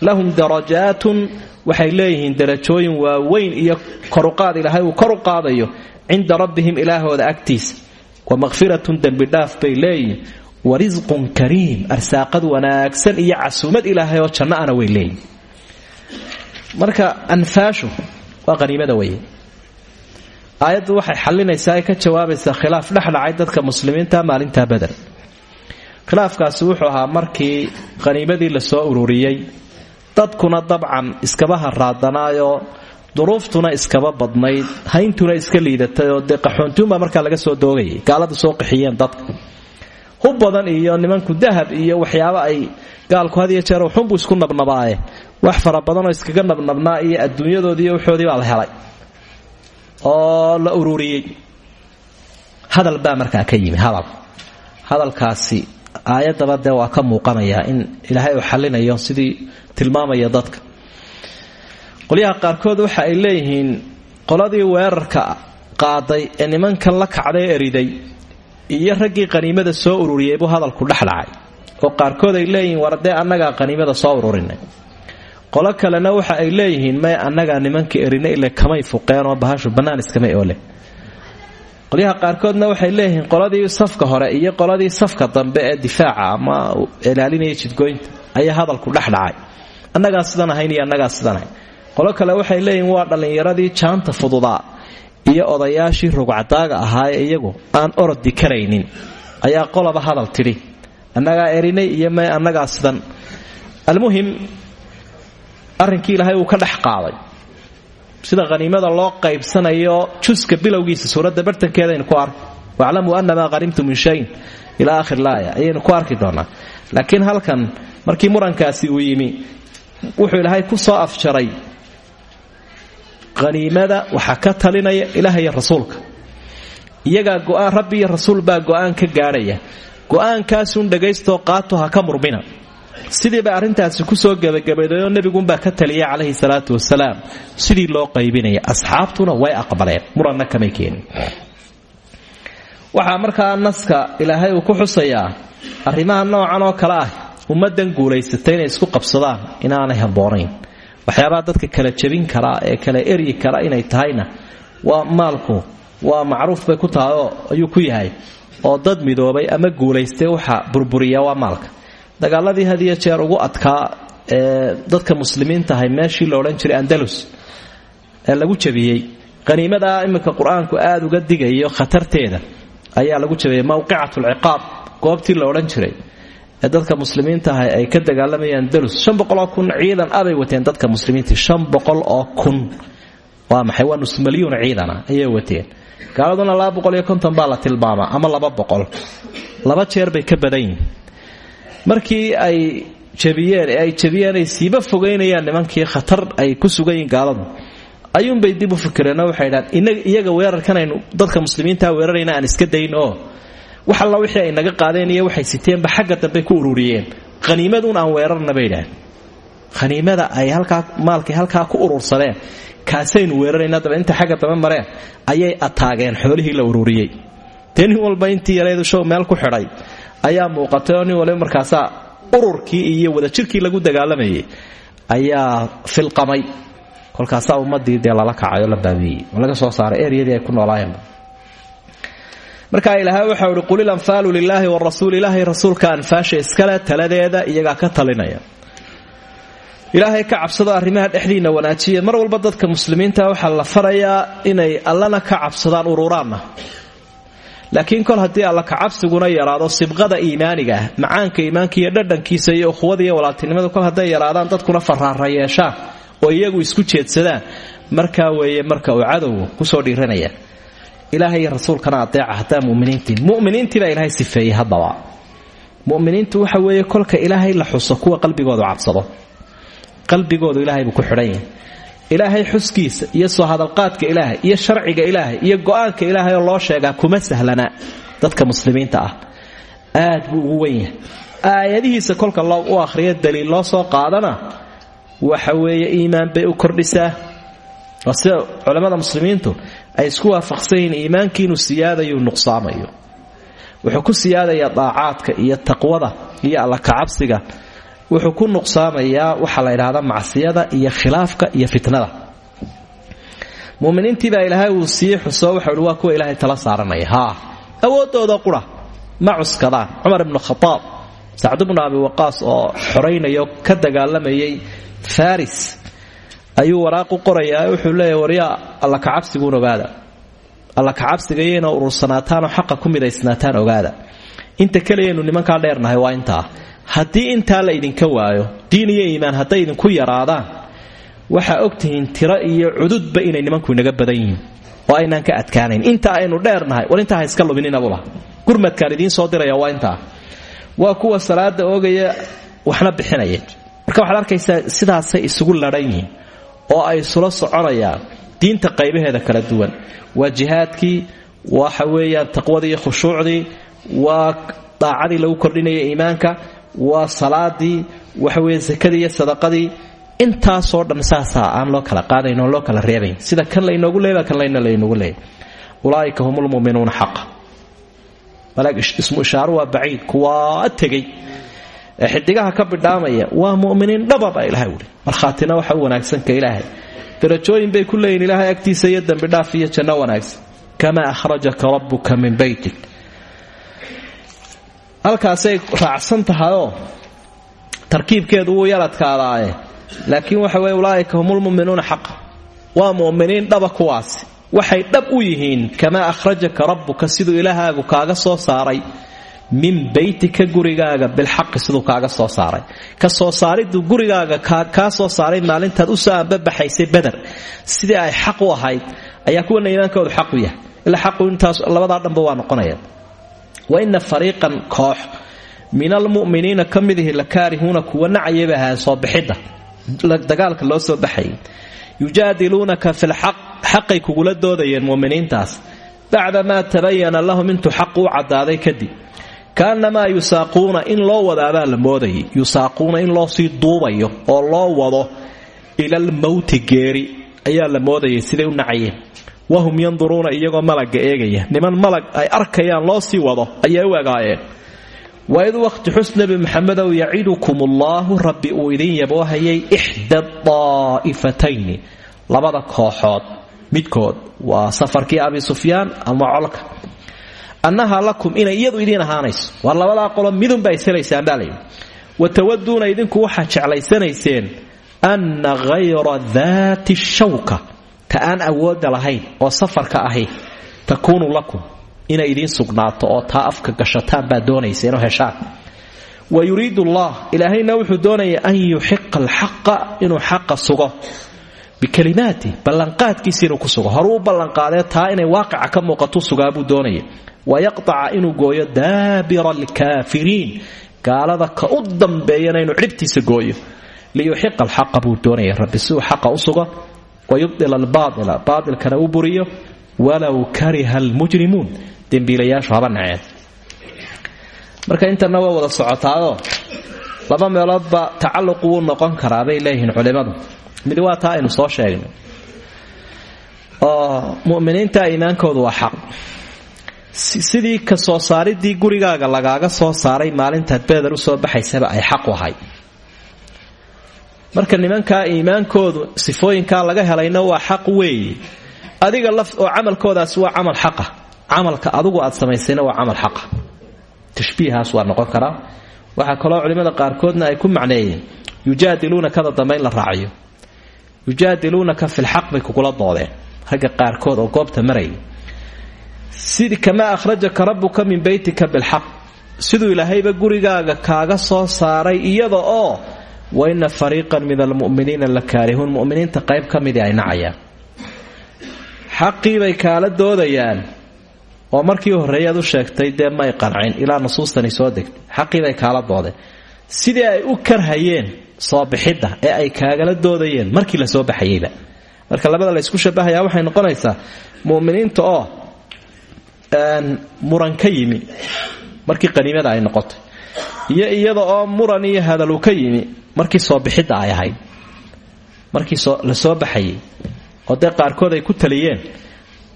[SPEAKER 1] lahum darajaatun waxay leeyihiin darajooyin waaweyn iyo koruqaad ilaahay uu kor u qaadayo cinda rabbihim ilaahooda agtiisa wa makhfiratun dembidhaaf bay leeyihiin wa risqun kariim arsaaqad wanaagsan iyo casuumad ilaahay oo janno ana way leeyihiin marka anfaashu waa qaniimada weye aayaddu waxay xalinaysaa ay ka jawaabaysaa khilaaf dhexdhacay dadka muslimiinta maalinta beder khilaafkaasi wuxuu ahaa markii qaniimadii la soo ururiyey. Dadkuna dabcan iskaba haraadanaayo duruuftuna iskaba badnayd hayntuna iska liidatay oo dee qaxoontiunbaa markaa laga soo doogayay. Gaaladu soo qixiyeen dadka hub badan iyo nimanku dahab iyo waxyaaba ay gaalku had iyo jeer xunbu isku nabnabaaye. Wax fara badanoo iskaga nabnabnaa iyo adduunyadoodiiyo waxoodii baa la helay. Oo la ururiyey hadal baa markaa ka yimi hadal. Hadalkaasi aayadaba dee waa ka muuqanayaa in ilaahay uu xallinayo sidii tilmaamaya dadka qolyaha qaarkood waxa ay leeyihiin qoladii weerarka qaaday ee nimankan la kacday eriday iyo raggii qaniimada soo ururiyey buu hadalku dhexdhacay oo qaarkood ay leeyihiin war dee qaniimada soo ururinay? Qolo kalena waxa ay leeyihiin may annagaa nimanka erina ile kamay fuqeenoo bahashu bannaan iskamay oole qolyaha qaarkoodna waxay leeyihiin qoladii safka hore iyo qoladii safka dambe ee difaaca ama ilaalinaya jidgooynta ayaa hadalku dhexdhacay annagaa sidan ahayn iyo annagaa qolo kale waxay leeyihiin waa dhallinyaradii jaanta fududaa iyo odayaashii rogcadaaga ahaaye iyagu aan orodi karaynin. Ayaa qolaba hadal tidhi. Annagaa erinay iyo may annagaa sidan. Almuhim arrinkii ilaahay uu ka dhex qaaday. Sida haniimada loo qaybsanayo juska bilowgiisa suuradda bartankeedaynu ku ark waclamuu anamaa hanimtu min shayin ilaa akhir laaya ayaynu ku arki doonaa. Laakiin halkan markii murankaasi uu yimi wuxuu ilaahay ku soo afjaray haniimada waxaa ka talinaya ilaah iyo rasuulka. Iyagaa go'aan rabbi iyo rasuul baa go'aan ka gaadhaya go'aankaasun dhagaystoo qaato ha ka murmina. Sidiiba arrintaasi ku soo gebagabeedayoo nebiguunbaa ka taliyay calayhi salaatu wasalaam sidii loo qaybinaya asxaabtuna way aqbaleen. Muranna kamay keenin. Waxaa markaa naska ilaahay uu ku xusayaa arrimaha noocan oo kale ah. Ummaddan guulaysatay inay isku qabsadaan inaanay habboonayn waxyaabaha dadka kala jebin karaa ee kala eryi kara inay tahayna waa maalku waa macruuf bay ku tahay ayuu ku yahay. Oo dad midoobay ama guulaystay waxa burburiya waa maalka. Dagaaladii had jeer ugu adkaa ee dadka muslimiinta ahay meeshii la odhan jiray andalus ee lagu jabiyey qaniimadaa iminka qur'aanku uga digayo khatarteeda ayaa lagu jabiyey mawqicat lciqaab goobtii la odhan jiray ee dadka muslimiinta ahay ay ka dagaalamayeen andalus shan boqoloo kun ciidan abay wateen dadka muslimiinta. Shan boqol oo kun. Waa maxay? Waa nus milyuun ciidana ayay wateen. Gaaladuna laba boqol iyo konton baa la tilmaamaa ama laba boqol. Laba jeer bay ka badan yihiin markii ay jabiyeen ee ay jabiyeen ay siiba fogeynayaan nimankii khatar ay ku sugan yihiin gaaladu ayuunbay dib u fikireen. Oo waxay dhahan iyaga weerarkanaynu dadka muslimiinta weerarayna iska dayn wax alla wixii ay naga qaadeen iyo waxay siteenba xagga dambe ku ururiyeen. Haniimaduun aan weerarna bay haniimada ay halkaa maalkii halkaa ku urursadeen kaasaynu weerarayna daba inta xagga dambe mareen ayay ataageen xoolihii la ururiyey. Dee walba intii yareedu show meel ku xidhay ayaa muuqatay oo nin ururkii iyo wadajirkii lagu dagaalamayay ayaa filqamay. Kolkaasaa ummadii dee lala kacay la baabiiyey oo laga soo saaray eryadii ay ku noolaayeenba marka ilaahay waxau ihi qul ilanfaalu lilaahi warasuul ilaahay rasuulka anfaasha iskale taladeeda iyagaa ka talinaya. Ilaahay ka cabsado arrimaha dhexdiinna wanaajiya mar walba dadka muslimiinta waxaa la farayaa inay allana ka cabsadaan ururaanna. Laakiin kol haddii alla kacabsiguna yaraado sibqada iimaaniga macaanka iimaanka iyo dhadhankiisa iyo ukhuwada iyo walaaltinimada kol hadday yaraadaan dadkuna faraara yeeshaan oo iyagu isku jeedsadaan. Markaa weeye marka uu cadowgu ku soo dhiiranaya ilaahay iyo rasuulkana adeeca hadaa muminiintiin muminiintii baa ilaahay sifeeyey haddaba. Muminiintu waxa weeye kolka ilaahay la xuso kuwa qalbigoodu cabsado. Qalbigoodu ilaahay ku xidhan ilaahay xuskiisa iyo soo hadalqaadka ilaahay iyo sharciga ilaahay iyo go'aanka ilaahay oo loo sheegaa kuma sahlana. Dadka muslimiinta ah aad buu ugu wen yahay. Aayadihiisa kolka u akhriyo daliil loo soo qaadana waxa weeye iimaan bay u kordhisaa waa sida culammada muslimiintu ay isku waafaqsan yihiin iimaankii inuu siyaadayu nuqsaamayo. Wuxuu ku siyaadayaa daacaadka iyo taqwada iyo alla kacabsiga. Wuxuu ku nuqsaamayaa waxaa la ydhahda macsiyada iyo khilaafka iyo fitnada. Muminiintiibaa ilaahay uu sii xuso waxau waa kuwa ilaahay tala saaranaya. Haa awoodooda qura ma cuskadaan. Cumar ibnu khadaab sacd bnu abi waqaas oo xoraynayo ka dagaalamayay faris ayuu waraaq u qorayaa wuxuu leeyahy waryaa alla kacabsiguun ogaada alla kacabsiga iyayna urursanaataan xaqa ku midaysnaataan ogaada. Inta kaleyaynu nimankaa dheernahay waa intaa. Haddii intaa la ydinka waayo diin iyo iimaan hadday idinku yaraadaan waxaa ogtihiin tiro iyo cududba inay nimanku inaga badan yihiin oo aynaan ka adkaanayn. Inta aynu dheernahay war intaa ha iska lumininabula gurmadkaan idiin soo diraya waa intaa. Waa kuwa salaada oogaya waxna bixinaya. Marka waxaad arkaysaa sidaasay isugu yihiin oo ay isula soconayaan diinta qaybaheeda kala duwan. Waa jihaadkii waxa weeyaan taqwadii iyo khushuucdii waa daacadii lagu kordhinaya iimaanka waa salaadii waxaweye sakadii iyo sadaqadii. Intaasoo dhan saasaa aan loo kala qaadayn oon loo kala reebayn. Sida kan laynoogu leeba kan layna laynogu leeya ulaaika hum lmuminuuna xaqa. Ismu ishaaru waa baciid kuwaa tegey. ee xidigaha ka bidhaamaya waa muminiin dhaba baa ilahay wuri markhaatina waxa wanaagsanka ilaahay. Darajooyin bay ku leeyihiin ilaahay agtiisa iyo dembidhaaf iyo janno wanaagsan. Kamaa akhrajaka rabuka min beytik halkaasay raacsan tahayoo tarkiibkeedu wuu yaradkaadaaye laakiin waxa weye ulaaika humulmuminuuna xaqa. Waa muminiin dhaba kuwaasi. Waxay dhab u yihiin kamaa akhrajaka rabbuka siduu ilaahaagu kaaga soo saaray min beytika gurigaaga bilxaqi siduu kaaga soo saaray. Ka soo saaridu gurigaaga kaa soo saaray maalintaad u soo ambabaxaysay beder sidii ay xaq u ahayd ayaa kuwana iimaankoodu xaq u yahay. Ilaa xaqu intaas labadaa dhanba waa noqonaya. Wa ina fariiqan koox min almuminiina ka midihi la kuwa nacayaba ahaa soo bixidda. Dagaalka loo soo baxayay. Yujaadiluunaka filxaq xaqay kugula doodayeen muminiintaas. Bacdamaa tabayana lahum intuu xaqu u kadib kaanamaa yusaaquuna in loo wadaabaa la moodayay yusaaquuna in loo sii duubayo oo loo wado ilalmowti geeri ayaa la moodayay siday u nacayeen. Wahum yanduruuna iyagoo malagga eegaya. Niman malag ay arkayaan loo sii wado ayay u egaayeen waid waqti xus nebi maxamedow yacidukum ullaahu rabbi uu idin yaboohayay ixda daa'ifatayni labada kooxood. Midkood waa safarkii abi sufyaan ama colka annaha lakum inay iyadu idiin ahaanayso. War labadaa qolo midunbaa ishelaysaan baa layidhi watawaduuna idinku waxaad jeclaysanayseen anna hayra daati shawka. Ta aan awoodda lahayn oo safarka ahi takuunu lakum. Inay idiin sugnaato oo taa afka gashataan baad doonayseen oo heshaan. Wa yuriidu allah ilaahayna wuxuu doonaya an yuxiqa alxaqa inuu xaqa sugo. Bikalimaati ballanqaadkiisa inuu ku sugo. Horuu u inay waaqica ka muuqatu sugaabuu doonaya wayaqtaca inuu gooyo daabira alkaafiriin gaalada ka u dambeeyana inuu cidhibtiisa gooyo liyuxiqa alxaqa buu doonaya rabbi si uu xaqa u sugo wayubdila albaaila baailkana u buriyo walow kariha almujrimuun dembiilayaashu marka intana waa wada socotaadoo laba meeloodba tacalluqu wuu noqon karaa bay leeyihiin culimmadu mid waa taa aynu soo sheegnay oo mu'miniinta iimaankoodu waa xaq sidii ka soo saaridii gurigaaga lagaaga soo saaray maalintaad beeder u soo baxaysaba ay xaq u ahay marka nimankaa iimaankoodu sifooyinkaa laga helayna waa xaq weeye adiga laf oo camalkoodaasi waa camal xaqa. Camalka adugu aad samaysayna waa camal xaqa. Tashbiihaas waa noqon karaa. Waxaa kaloo culimmada qaarkoodna ay ku macneeyeen. Yujaadiluuna kada dambe in la raacayo. Yujaadiluunaka filxaq bay kugula doodeen. Ragga qaarkood oo goobta maraya kamaa akhrajaka rabbuka min beytika bilxaq siduu ilaahayba gurigaaga kaaga soo saaray iyada oo wa ina fariiqan min almu'miniina la kaarihuun mu'miniinta qayb ka midii ay nacayaan. Xaqiibay kaala doodayaan. Oo markii horreeyaad u sheegtay dee may qancin ilaa soo degtay. Xaqiibay kaala doodeen. Sidii ay u karhayeen soo bixidda ee ay kaagala doodayeen markii la soo baxayeyba. Marka labada la ysku shabahayaa waxay noqonaysaa mu'miniinta oo muran ka yimi. Markii qaniimada ay noqotay. Iyo iyada oo muran iyo hadalu ka yimi markii soo bixidda ay ahayd. Markii la soo baxayay. Oo dee qaarkood ay ku taliyeen.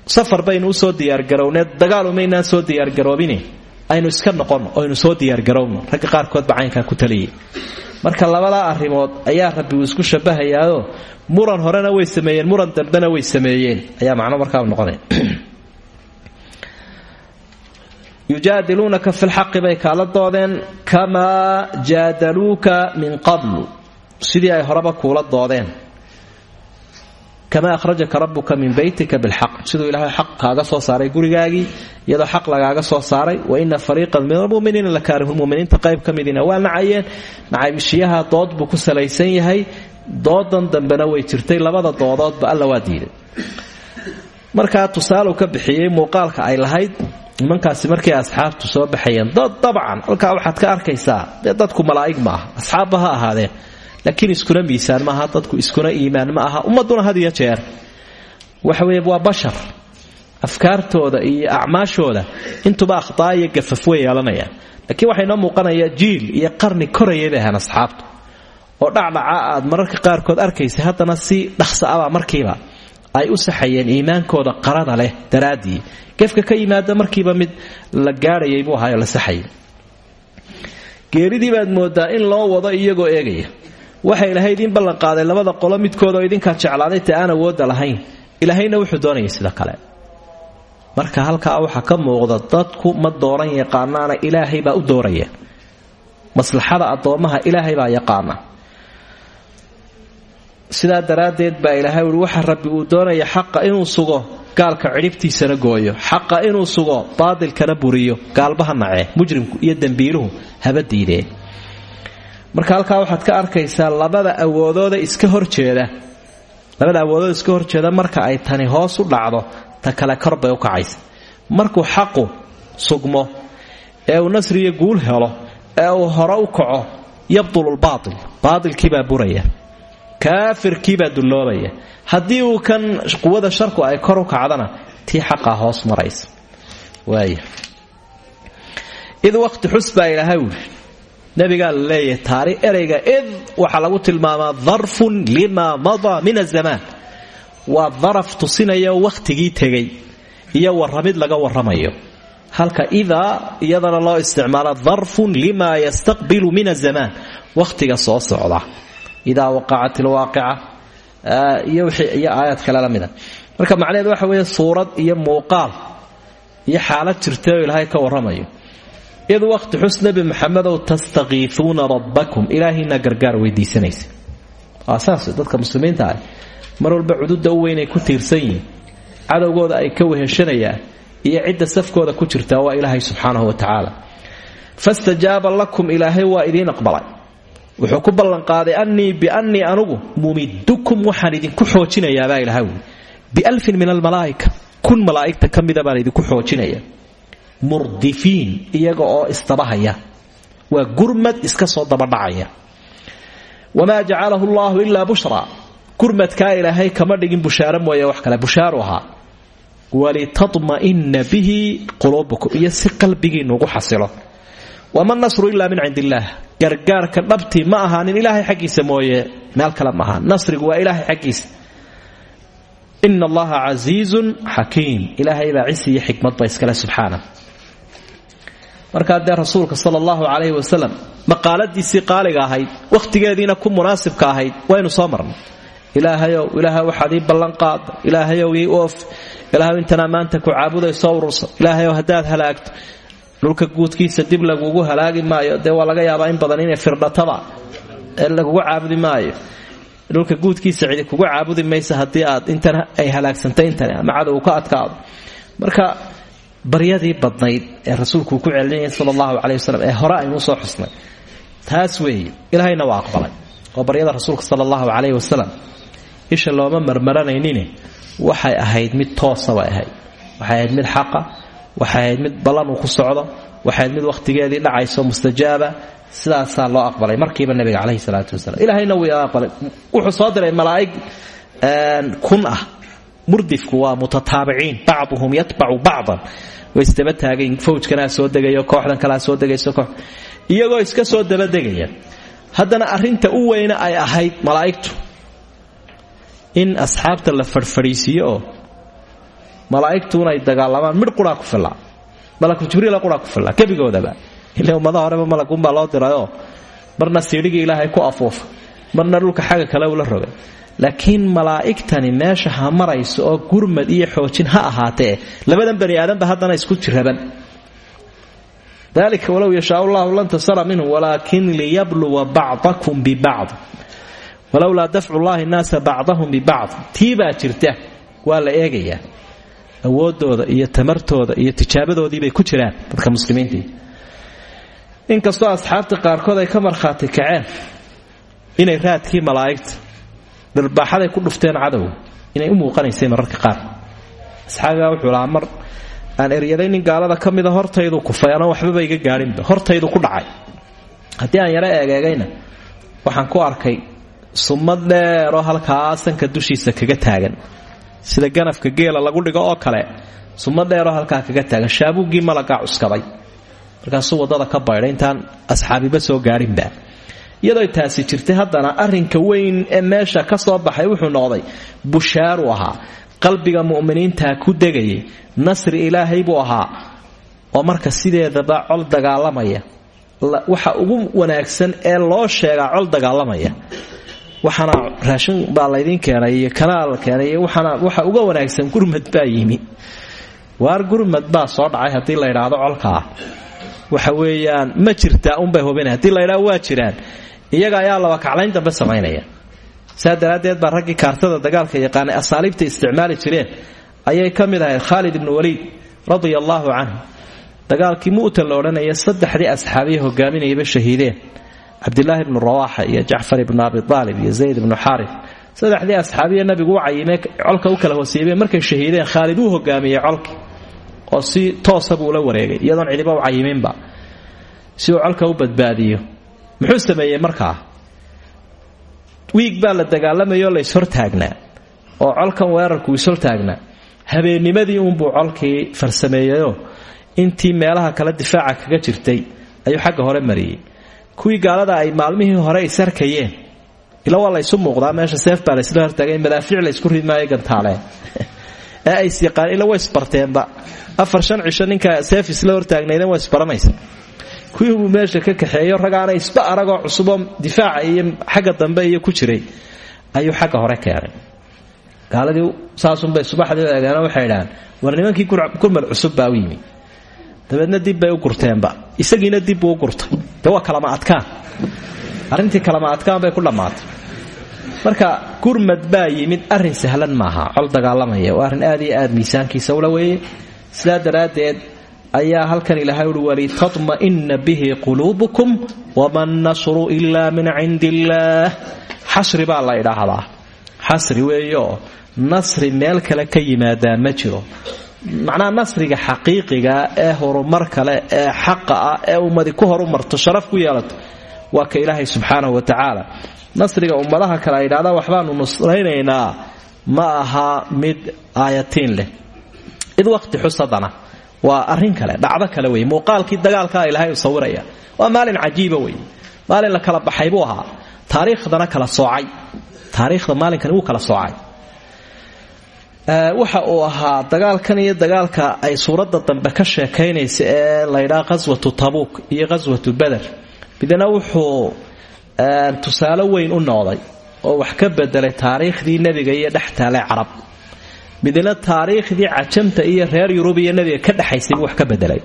[SPEAKER 1] Safar baynu u soo diyaargarowneed dagaalumaynaan soo diyaargaroobine aynu iska noqon aynu soo diyaargarowno ragga qaarkoodba caynkaa ku taliyay marka labadaa arrimood ayaa rabbi isku shabahayaao muran horena way sameeyeen muran dambena way sameeyeen. Ayaa macno markaa noqonaya yujaadiluunaka fi lxaqi bay kaala doodeen kamaa jaadaluuka min qablu. Sidii ay horeba kuula doodeen. Kamaa akhrajaka rabuka min beytika bilxaq siduu ilaahay xaq kaaga soo saaray gurigaagii iyadoo xaq lagaaga soo saaray. Wa ina fariiqan min almuminiina la kaarihun muminiinta qayb ka midiina waa nacayeen. Nacaybishiyaha dood buu ku salaysan yahay. Doodan dambena way jirtay labada doodoodba alla waa diiday markaa tusaaluu ka bixiyey muuqaalka ay lahayd nimankaasi markay asxaabtu soo baxayeen dad dabcan halkaa waxaad ka arkaysaa dadku malaa'ig ma aha asxaabba ha ahaadeen laakiin iskuna miisaan maaha dadku iskuna iimaan ma aha ummaduna had jeer. Waxa weye waa bashar. Afkaartooda iyo acmaashooda intuba akhtaa iyo gafaf way laakiin waxaa inoo muuqanaya jiil iyo qarni korayay bay asxaabtu. Oo dhacdhaca aad mararka qaarkood arkaysa haddana si dhaqsa abaa markiiba ay u saxayeen iimaankooda qarada leh daraaddii gefka ka yimaada markiiba mid la gaadhayay buu ahaayoo la saxayay geeridii baad moodaa in loo wado iyagoo eegaya. Waxa ilaahay idiin ballanqaaday labada qolo midkood oo idinkaa jeclaaday ta aan awoodda lahayn. Ilaahayna wuxuu doonayay sida kale. Marka halkaa waxaa ka muuqda dadku ma dooran yaqaanaana ilaahay baa u dooraya. Maslaxada addoommaha ilaahay baa yaqaana sidaa daraaddeed baa ilaahay uhi waxa rabbi uu doonaya xaqa inuu sugo gaalka cidhibtiisana gooyo xaqa inuu sugo baadilkana buriyo gaalbaha nacee mujrimku iyo dembiiluhu haba diidee. Marka halkaa waxaad ka arkaysaa labada awoodooda iska horjeeda labada awoodooda iska horjeeda marka ay tani hoos u dhacdo ta kale kor u kacaysa. Markuu xaqu sugmo ee uu nasriyo guul helo ee uu hore u kaco yabdululbaatil baatilkiibaa buraya kaafirkiibaa dulloobaya. Haddii uu kan quwada sharku ay kor u kacdana tii xaqaa hoos maraysa waaya id waqti xus baa ilaahay wuli nabigaa la taari ereyga id waxaa lagu tilmaamaa darfun lima madaa min azamaan waa daraf tusinaya wakhtigii tegay iyo warramid laga warramayo. Halka idaa iyadana loo isticmaala darfun lima yastaqbilu min azamaan wakhtiga soo socda idaa waqacat ilwaaqica iyo iyo aayaad kale la mida. Marka macnaheed waxa weeye suurad iyo muuqaal iyo xaalad jirta oo ilaahay ka warramayo. Iyadu waqti xus nebi maxamedow tastakiifuuna rabbakum. Ilaahayna gargaar weydiisanaysa. Waa dadka muslimiinta ah. Mar walba cududa weynay ku tiirsan yihiin. Cadowgooda ay ka weheshanayaan iyo cidda safkooda ku jirtaa waa ilaahay subxaanahu wa tacaala. Fastajaaba lakum ilaahay waa idiin aqbalay wuxuu ku ballanqaaday annii biannii anugu mumidukum waxaan idinku xoojinayaabaa ilaha wi bialfin min almalaa'ika. Kun malaa'igta ka mida baan idinku xoojinaya. Murdifiin iyaga oo isdabahaya. Waa gurmad iska soo dabadhacaya. Wamaa jacalahu llaahu ilaa bushraa. Gurmadkaa ilaahay kama dhigin bushaaro mooye wax kale bushaaru ahaa. Walitadma'ina bihi quluubukum. Iyo si qalbigiinnu ugu xasilo. Wama nasru ilaa min cindi illaah gargaarka dhabtii ma ahaanin ilaahay xaggiisa mooye. Meel kale ma ahaan nasrigu waa ilaahay xaggiisa. Ina allaha casiizun xakiim. Ilaahay baa cisi iyo xikmadba iskale subxaana markaa dee rasuulka sala allahu calayhi wasalam maqaaladiisii qaaliga ahayd wakhtigeediina ku munaasibka ahayd waynu soo marnay. Ilaahayow ilaahay waxaad ii ballanqaada ilaahayow ii oof. Ilaahayow intanaa maanta ku caabuday soo urursa ilaahayow haddaad halaagto dhulka guudkiisa dib lagugu halaagi maayo dee waa laga yaabaa in badan inay firdhataba lagugu caabudi maayo. Dhulka guudkiisa cidi kugu caabudi maysa haddii aad intan ay halaagsantay intani ama cadow ka adkaado. Marka baryadii badnayd ee rasuulku ku celinayay sal allahu caley ee hore aynu u soo xusnay. Taas weeye ilaahayna waa aqbalay. Oo baryada rasuulka sala allahu caleyhi isha looma marmaranaynin waxay ahayd mid toosa ahayd. Waxay ahayd mid xaqa waxay ahayd mid ballan uu ku socdo. Waxay ahayd mid wakhtigeedii dhacayso mustajaaba. Sidaasaa loo aqbalay. Markiiba nabiga caleyhi salaatu wasalam ilahayna wuu aqbalay. Wuxuu soo diray malaa'ig kun ah. Murdifku waa mutataabiciin bacduhum yatbacu bacdan. Way isdaba taagayn soo degayo kooxdan kalea soo degayso koox. Iyagoo iska soo dabadegaya haddana arrinta u weyne ay ahayd malaa'igtu. In asxaabta la fadhfadhiisiiyo oo malaa'igtu inay dagaalamaan midh quraa ku fillaa malaku jibriila quraa ku fillaa gebigoodaba ila ummadaha horeba malagunbaa loo dirayoo marna siidhigii ilaahay ku afuufa marna dhulka xagga kale ula rogay laakiin malaa'igtani meesha ha marayso oo gurmad iyo xoojin ha ahaatee labadan bani aadanba haddana isku jiraban. Dalika walow yashaa llahu lantasara minhu walaakin liyabluwa bacdakum bibacd walowlaa dafcu llahi nnaasa bacdahum bibacd tii baa jirta. Waa la eegayaa awoodooda iyo tamartooda iyo tijaabadoodiibay ku jiraan dadka muslimiintii inkastoo asxaabta qaarkood ay ka markhaati kaceen inay raadkii malaa'igta dharbaaxaday ku dhufteen cadow inay u muuqanaysay mararka qaar. Asxaabigaa wuxuu lahaa mar aan eryaday nin gaalada ka mida hortaydu kufay anoo waxbaba iga gaadhinba hortaydu ku dhacay. Haddii aan yaro eegeegayna waxaan ku arkay sumad dheeroo halkaa sanka dushiisa kaga taagan sida ganafka geela lagu dhigo oo kale sumad dheeroo halkaa kaga taagan. Shaabuuggii malagaa cuskaday markaasuu waddada ka baydhay intaan asxaabiba soo gaadhinba iyadoo taasi jirtay haddana arrinka weyn ee meesha ka soo baxay wuxuu noqday bushaaru ahaa qalbiga mu'miniintaa ku degayay nasri ilaahay buu ahaa oo marka sideedaba col dagaalamaya. Waxa ugu wanaagsan ee loo sheegaa col dagaalamaya waxaana raashin baa laydiin keenay iyo kanaa keenay iyo waxa uga wanaagsan gurmad baa yimi. Waar gurmad baa soo dhacay haddii la yidhaahdo colkaa waxa weeyaan ma jirtaa unbay hubina haddii la ydhaha waa jiraan. Iyaga ayaa laba kaclayn dambe samaynaya. Saa daraaddeed baa raggii kaartada dagaalka yaqaanay asaaliibta isticmaali jireen ayay ka mid ahayd khaalid ibnu waliid radia allaahu canhu. Dagaalkii mu'tan la odhanaya saddexdii asxaabiya hogaaminayaba shahiideen cabdilaahi ibnu rawaaxa iyo jacfar ibnu abi aalib iyo zayd ibnu xaarif saddexdii asxaabiya nabigu u cayimee colka u kala hoseeyeen markay shahiideen khaalid uu hogaamiyey colki oo si toosa buu ula wareegay iyadoon cidiba u cayiminba si uu colka u badbaadiyo muxuu sameeyey markaa? Wiig baa la dagaalamayoo layshortaagnaa oo colkan weerarku ishortaagnaa habeennimadii uunbuu colkii farsameeyeyoo intii meelaha kale difaaca kaga jirtay ayuu xagga hore mariyey kuwii gaalada ay maalmihii hore isarkayeen ila waa laysu muuqdaa meesha seef baa laysla hortaagay madaafiic laysku ridmaayo gantaaleen ee ay isyaqaan ila way isbarteenba afar shan cisho ninkaa seef isla hortaagnaydan waa isbaranaysa kuwiibuu meesha ka kaxeeyo ragaana isba aragoo cusuboo difaaca iyo xagga dambe iyo ku jiray ayuu xagga hore keenay gaaladii saasunbay subaxdii eegeeno waxay idhahaan war nimankii gurmad cusub baa u yimi dabeedna dib bay u gurteenba isagiina dib buu u gurtay de waa kalama adkaan? Arrintii kalama adkaan bay ku dhammaatay. Marka gurmad baa yimid arrin sahlan maaha. Col dagaalamaya. Waa arrin aad iyo aad miisaankiisa ula weeye. Sidaa daraaddeed ayaa halkan ilaahay uhi walitadma'ina bihi quluubukum wama nasru ilaa min cindi illaah xasri baa la idhaahdaa. Xasri weeyeoo nasri meel kale ka yimaadaa ma jiro macnaha nasriga xaqiiqiga ee horumar kale ee xaqa ah ee ummadi ku horumarto sharaf ku yeelato waa ka ilaahay subxaanahu wa tacaala. Nasriga ummadaha kale ay idhahdaan waxbaanu nusraynaynaa ma aha mid aayatiin leh. Id waqti xusadana waa arrin kale dhacdo kale wey muuqaalkii dagaalkaa ilaahay u sawiraya. Waa maalin cajiiba wey maalin la kala baxay buu ahaa. Taariikhdana kala soocay. Taariikhda maalinkani wuu kala soocay waxa uu ahaa dagaalkan iyo dagaalka ay suuradda dambe ka sheekaynaysa ee laydhaa qaswatu tabuuk iyo qaswatu beder midna wuxuu tusaale weyn u noqday oo wax ka bedelay taariikhdii nebiga iyo dhex taalay carab. Midna taariikhdii cajamta iyo reer yurub iyo nebiga ka dhexaysaybu wax ka bedelay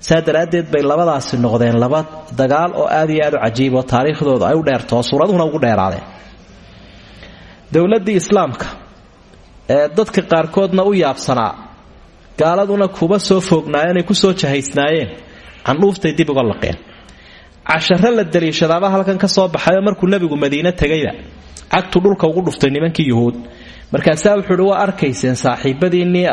[SPEAKER 1] saa daraaddeed bay labadaasi noqdeen laba dagaal oo aad iyo aad u cajiib oo taariikhdooda ay u dheerto oo suuraduhuna ugu dheeraadeen. Dowladdii islaamka ee dadka qaarkoodna u yaabsanaa. Gaaladuna kuba soo foognaayeen ay ku soo jahaysnaayeen. Candhuuftay dib uga laqeen. Cashare la daliishadaaba halkan ka soo baxayoo markuu nebigu madiine tegayba cagtu dhulka ugu dhuftay nimankii yuhuud. Markaasaa wuxuu waa arkayseen saaxiibadiinnii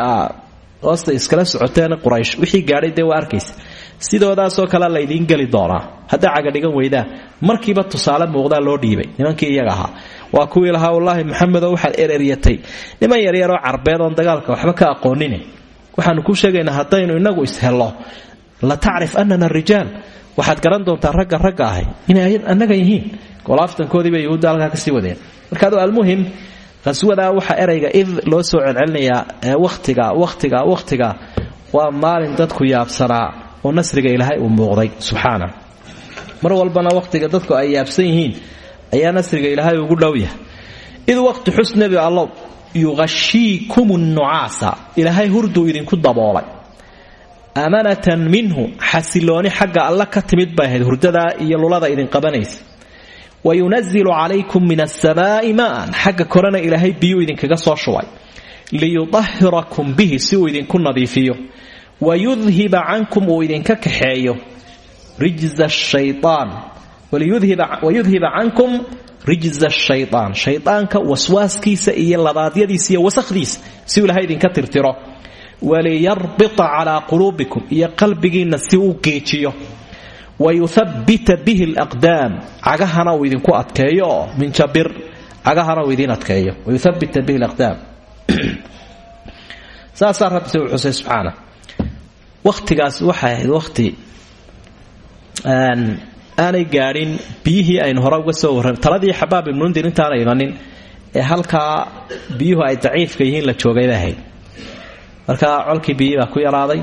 [SPEAKER 1] hoosta iskala socoteen quraysh wixii gaadhay dee waa arkaysa sidoodaasoo kale laydiin geli doonaa. Hadday cagadhigan weydaan markiiba tusaale muuqdaa loo dhiibay. Nimankii iyaga ahaa waa kuwii lahaa wallaahi maxamedo waxaad ereryatay niman yaryaroo carbeed oon dagaalka waxba ka aqoonine waxaanu kuu sheegaynaa haddaynu inagu ishello. La tacrif annana rijaal. Waxaad garan doontaa ragga ragga ahay inay annaga yihiin. Golaaftankoodiiba yuhuudda halkaa ka sii wadeen. Marka adu almuhim qaswadaa waxaa erayga id loo soo celcelinayaa watiga watiga watiga waa maalin dadku yaabsanaa oo nasriga ilaahay uu muuqday. Subxaana. Mar walbana waqtiga dadku ay yaabsan yihiin ayaa nasriga ilaahay ugu dhow yahay. Id waqti xus nebi allow yuqashiikum nucaasa ilaahay hurduu idinku daboolay. Amanatan minhu xasilooni xagga alla ka timid bay ahayd hurdadaa iyo lulada idin qabanaysa. Wayunazilu calaykum min asamaai maan xagga korena ilaahay biyuu idinkaga soo shubay liyudahirakum bihi si uu idinku nadiifiyo. Wayudhiba cankum uu idinka kaxeeyo. Rijza shayaan wayudhiba cankum rijza shayaan shaydaanka waswaaskiisa iyo labaadyadiisa iyo wasakhdiisa si uu ilahay idinka tirtiro. Waliyarbita calaa quluubikum iyo qalbigiinna si uu geejiyo. Wayuthabbita bihi alaqdaam cagahana uu idinku adkeeyo minjabir cagahana uu idiin adkeeyo. Wayuthabbita bihi alaqdaam. Saasaa rabbi xusay subxaana. Wakhtigaas waxay ahayd aanay gaadhin biyihii aynu hore uga soo warran taladii xabaab ibnundir intaana imanin ee halkaa biyuhu ay daciifka yihiin la joogay markaa colkii biyihii ku yaraaday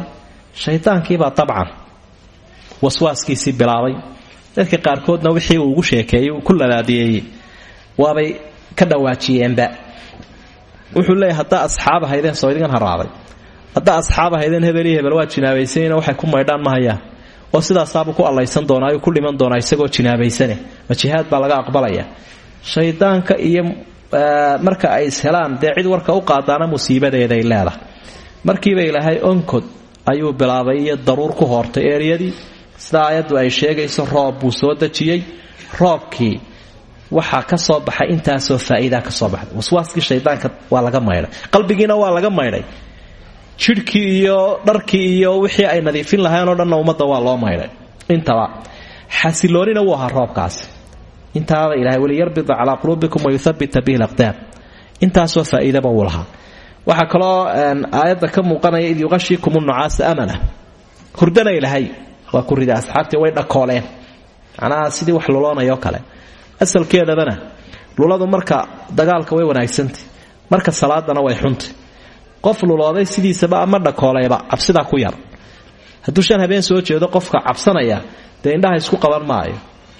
[SPEAKER 1] shaydaankiibaa dabcan waswaaskiisii bilaabay. Dadka qaarkoodna wixii uu ugu sheekeeyey ku lalaadiyeeyey waabay ka dhawaajiyeenba wuxuu leeyahy haddaa asxaab soo idingan haraaday. Haddaa asxaab ahaydeen hebel waa jinaabaysanina waxay ku maydhaan ma hayaan oo sidaasaabuu ku allaysan doonaa ayuu ku dhiman doonaa isagoo jinaabaysane. Ma jihaad baa laga aqbalaya. Shaydaanka iyo marka ay ishelaan dee warka u qaadaana musiibadeeday leedahay markiiba ilaahay onkod ayuu bilaabay iyo daruur ku hoortay eeryadii sida aayaddu ay sheegayso roob buu soo dejiyey. Roobkii waxaa ka soo baxay intaasoo faa'iidaa ka soo baxday. Waswaaskii shaydaanka waa laga maydhay. Qalbigiina waa laga maydhay jidhkii iyo dharkii iyo wixii ay nadiifin lahayn oo dhanna ummadda waa loo maydhay. Intaba xasiloonina wuu ahaa roobkaasi intaaba ilahay waliyarbida calaa quluubikum wayuthabita bihi laqdaam intaasoo faa'iidaba wuu lahaa. Waxaa kaloo aayadda ka muuqanaya id yuqashiikum nucaasa amana. Hurdana ilahay waa ku rida way dhakooleen. Macnaha sidii wax luloonayoo kale. Asalkeedabana luladu marka dagaalka way wanaagsantay marka salaadana way xuntay qof lulooday sidiisaba ama dhakoolayba cabsidaa ku yar. Hadduu shan habeen soo jeedo qofka cabsanaya dee isku qaban maayo.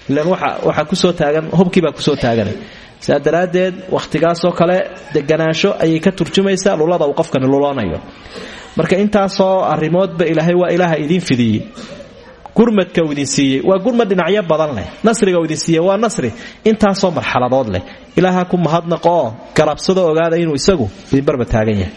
[SPEAKER 1] Ilan waxaa ku soo taagan hubkiibaa ku soo taaganay. Sidaa daraaddeed wakhtigaasoo kale deganaansho ayay ka turjumaysaa lulada uu qofkani lulanayo marka intaasoo arrimoodba ilaahay waa ilaaha idiin fidiyey. Gurmadka uu idin waa gurmad dhinacyo badan leh. Nasriga uu waa nasri intaasoo marxaladood leh. Ilaaha ku mahadnaqo oo ogaada inuu isagu idin barba taagan yahay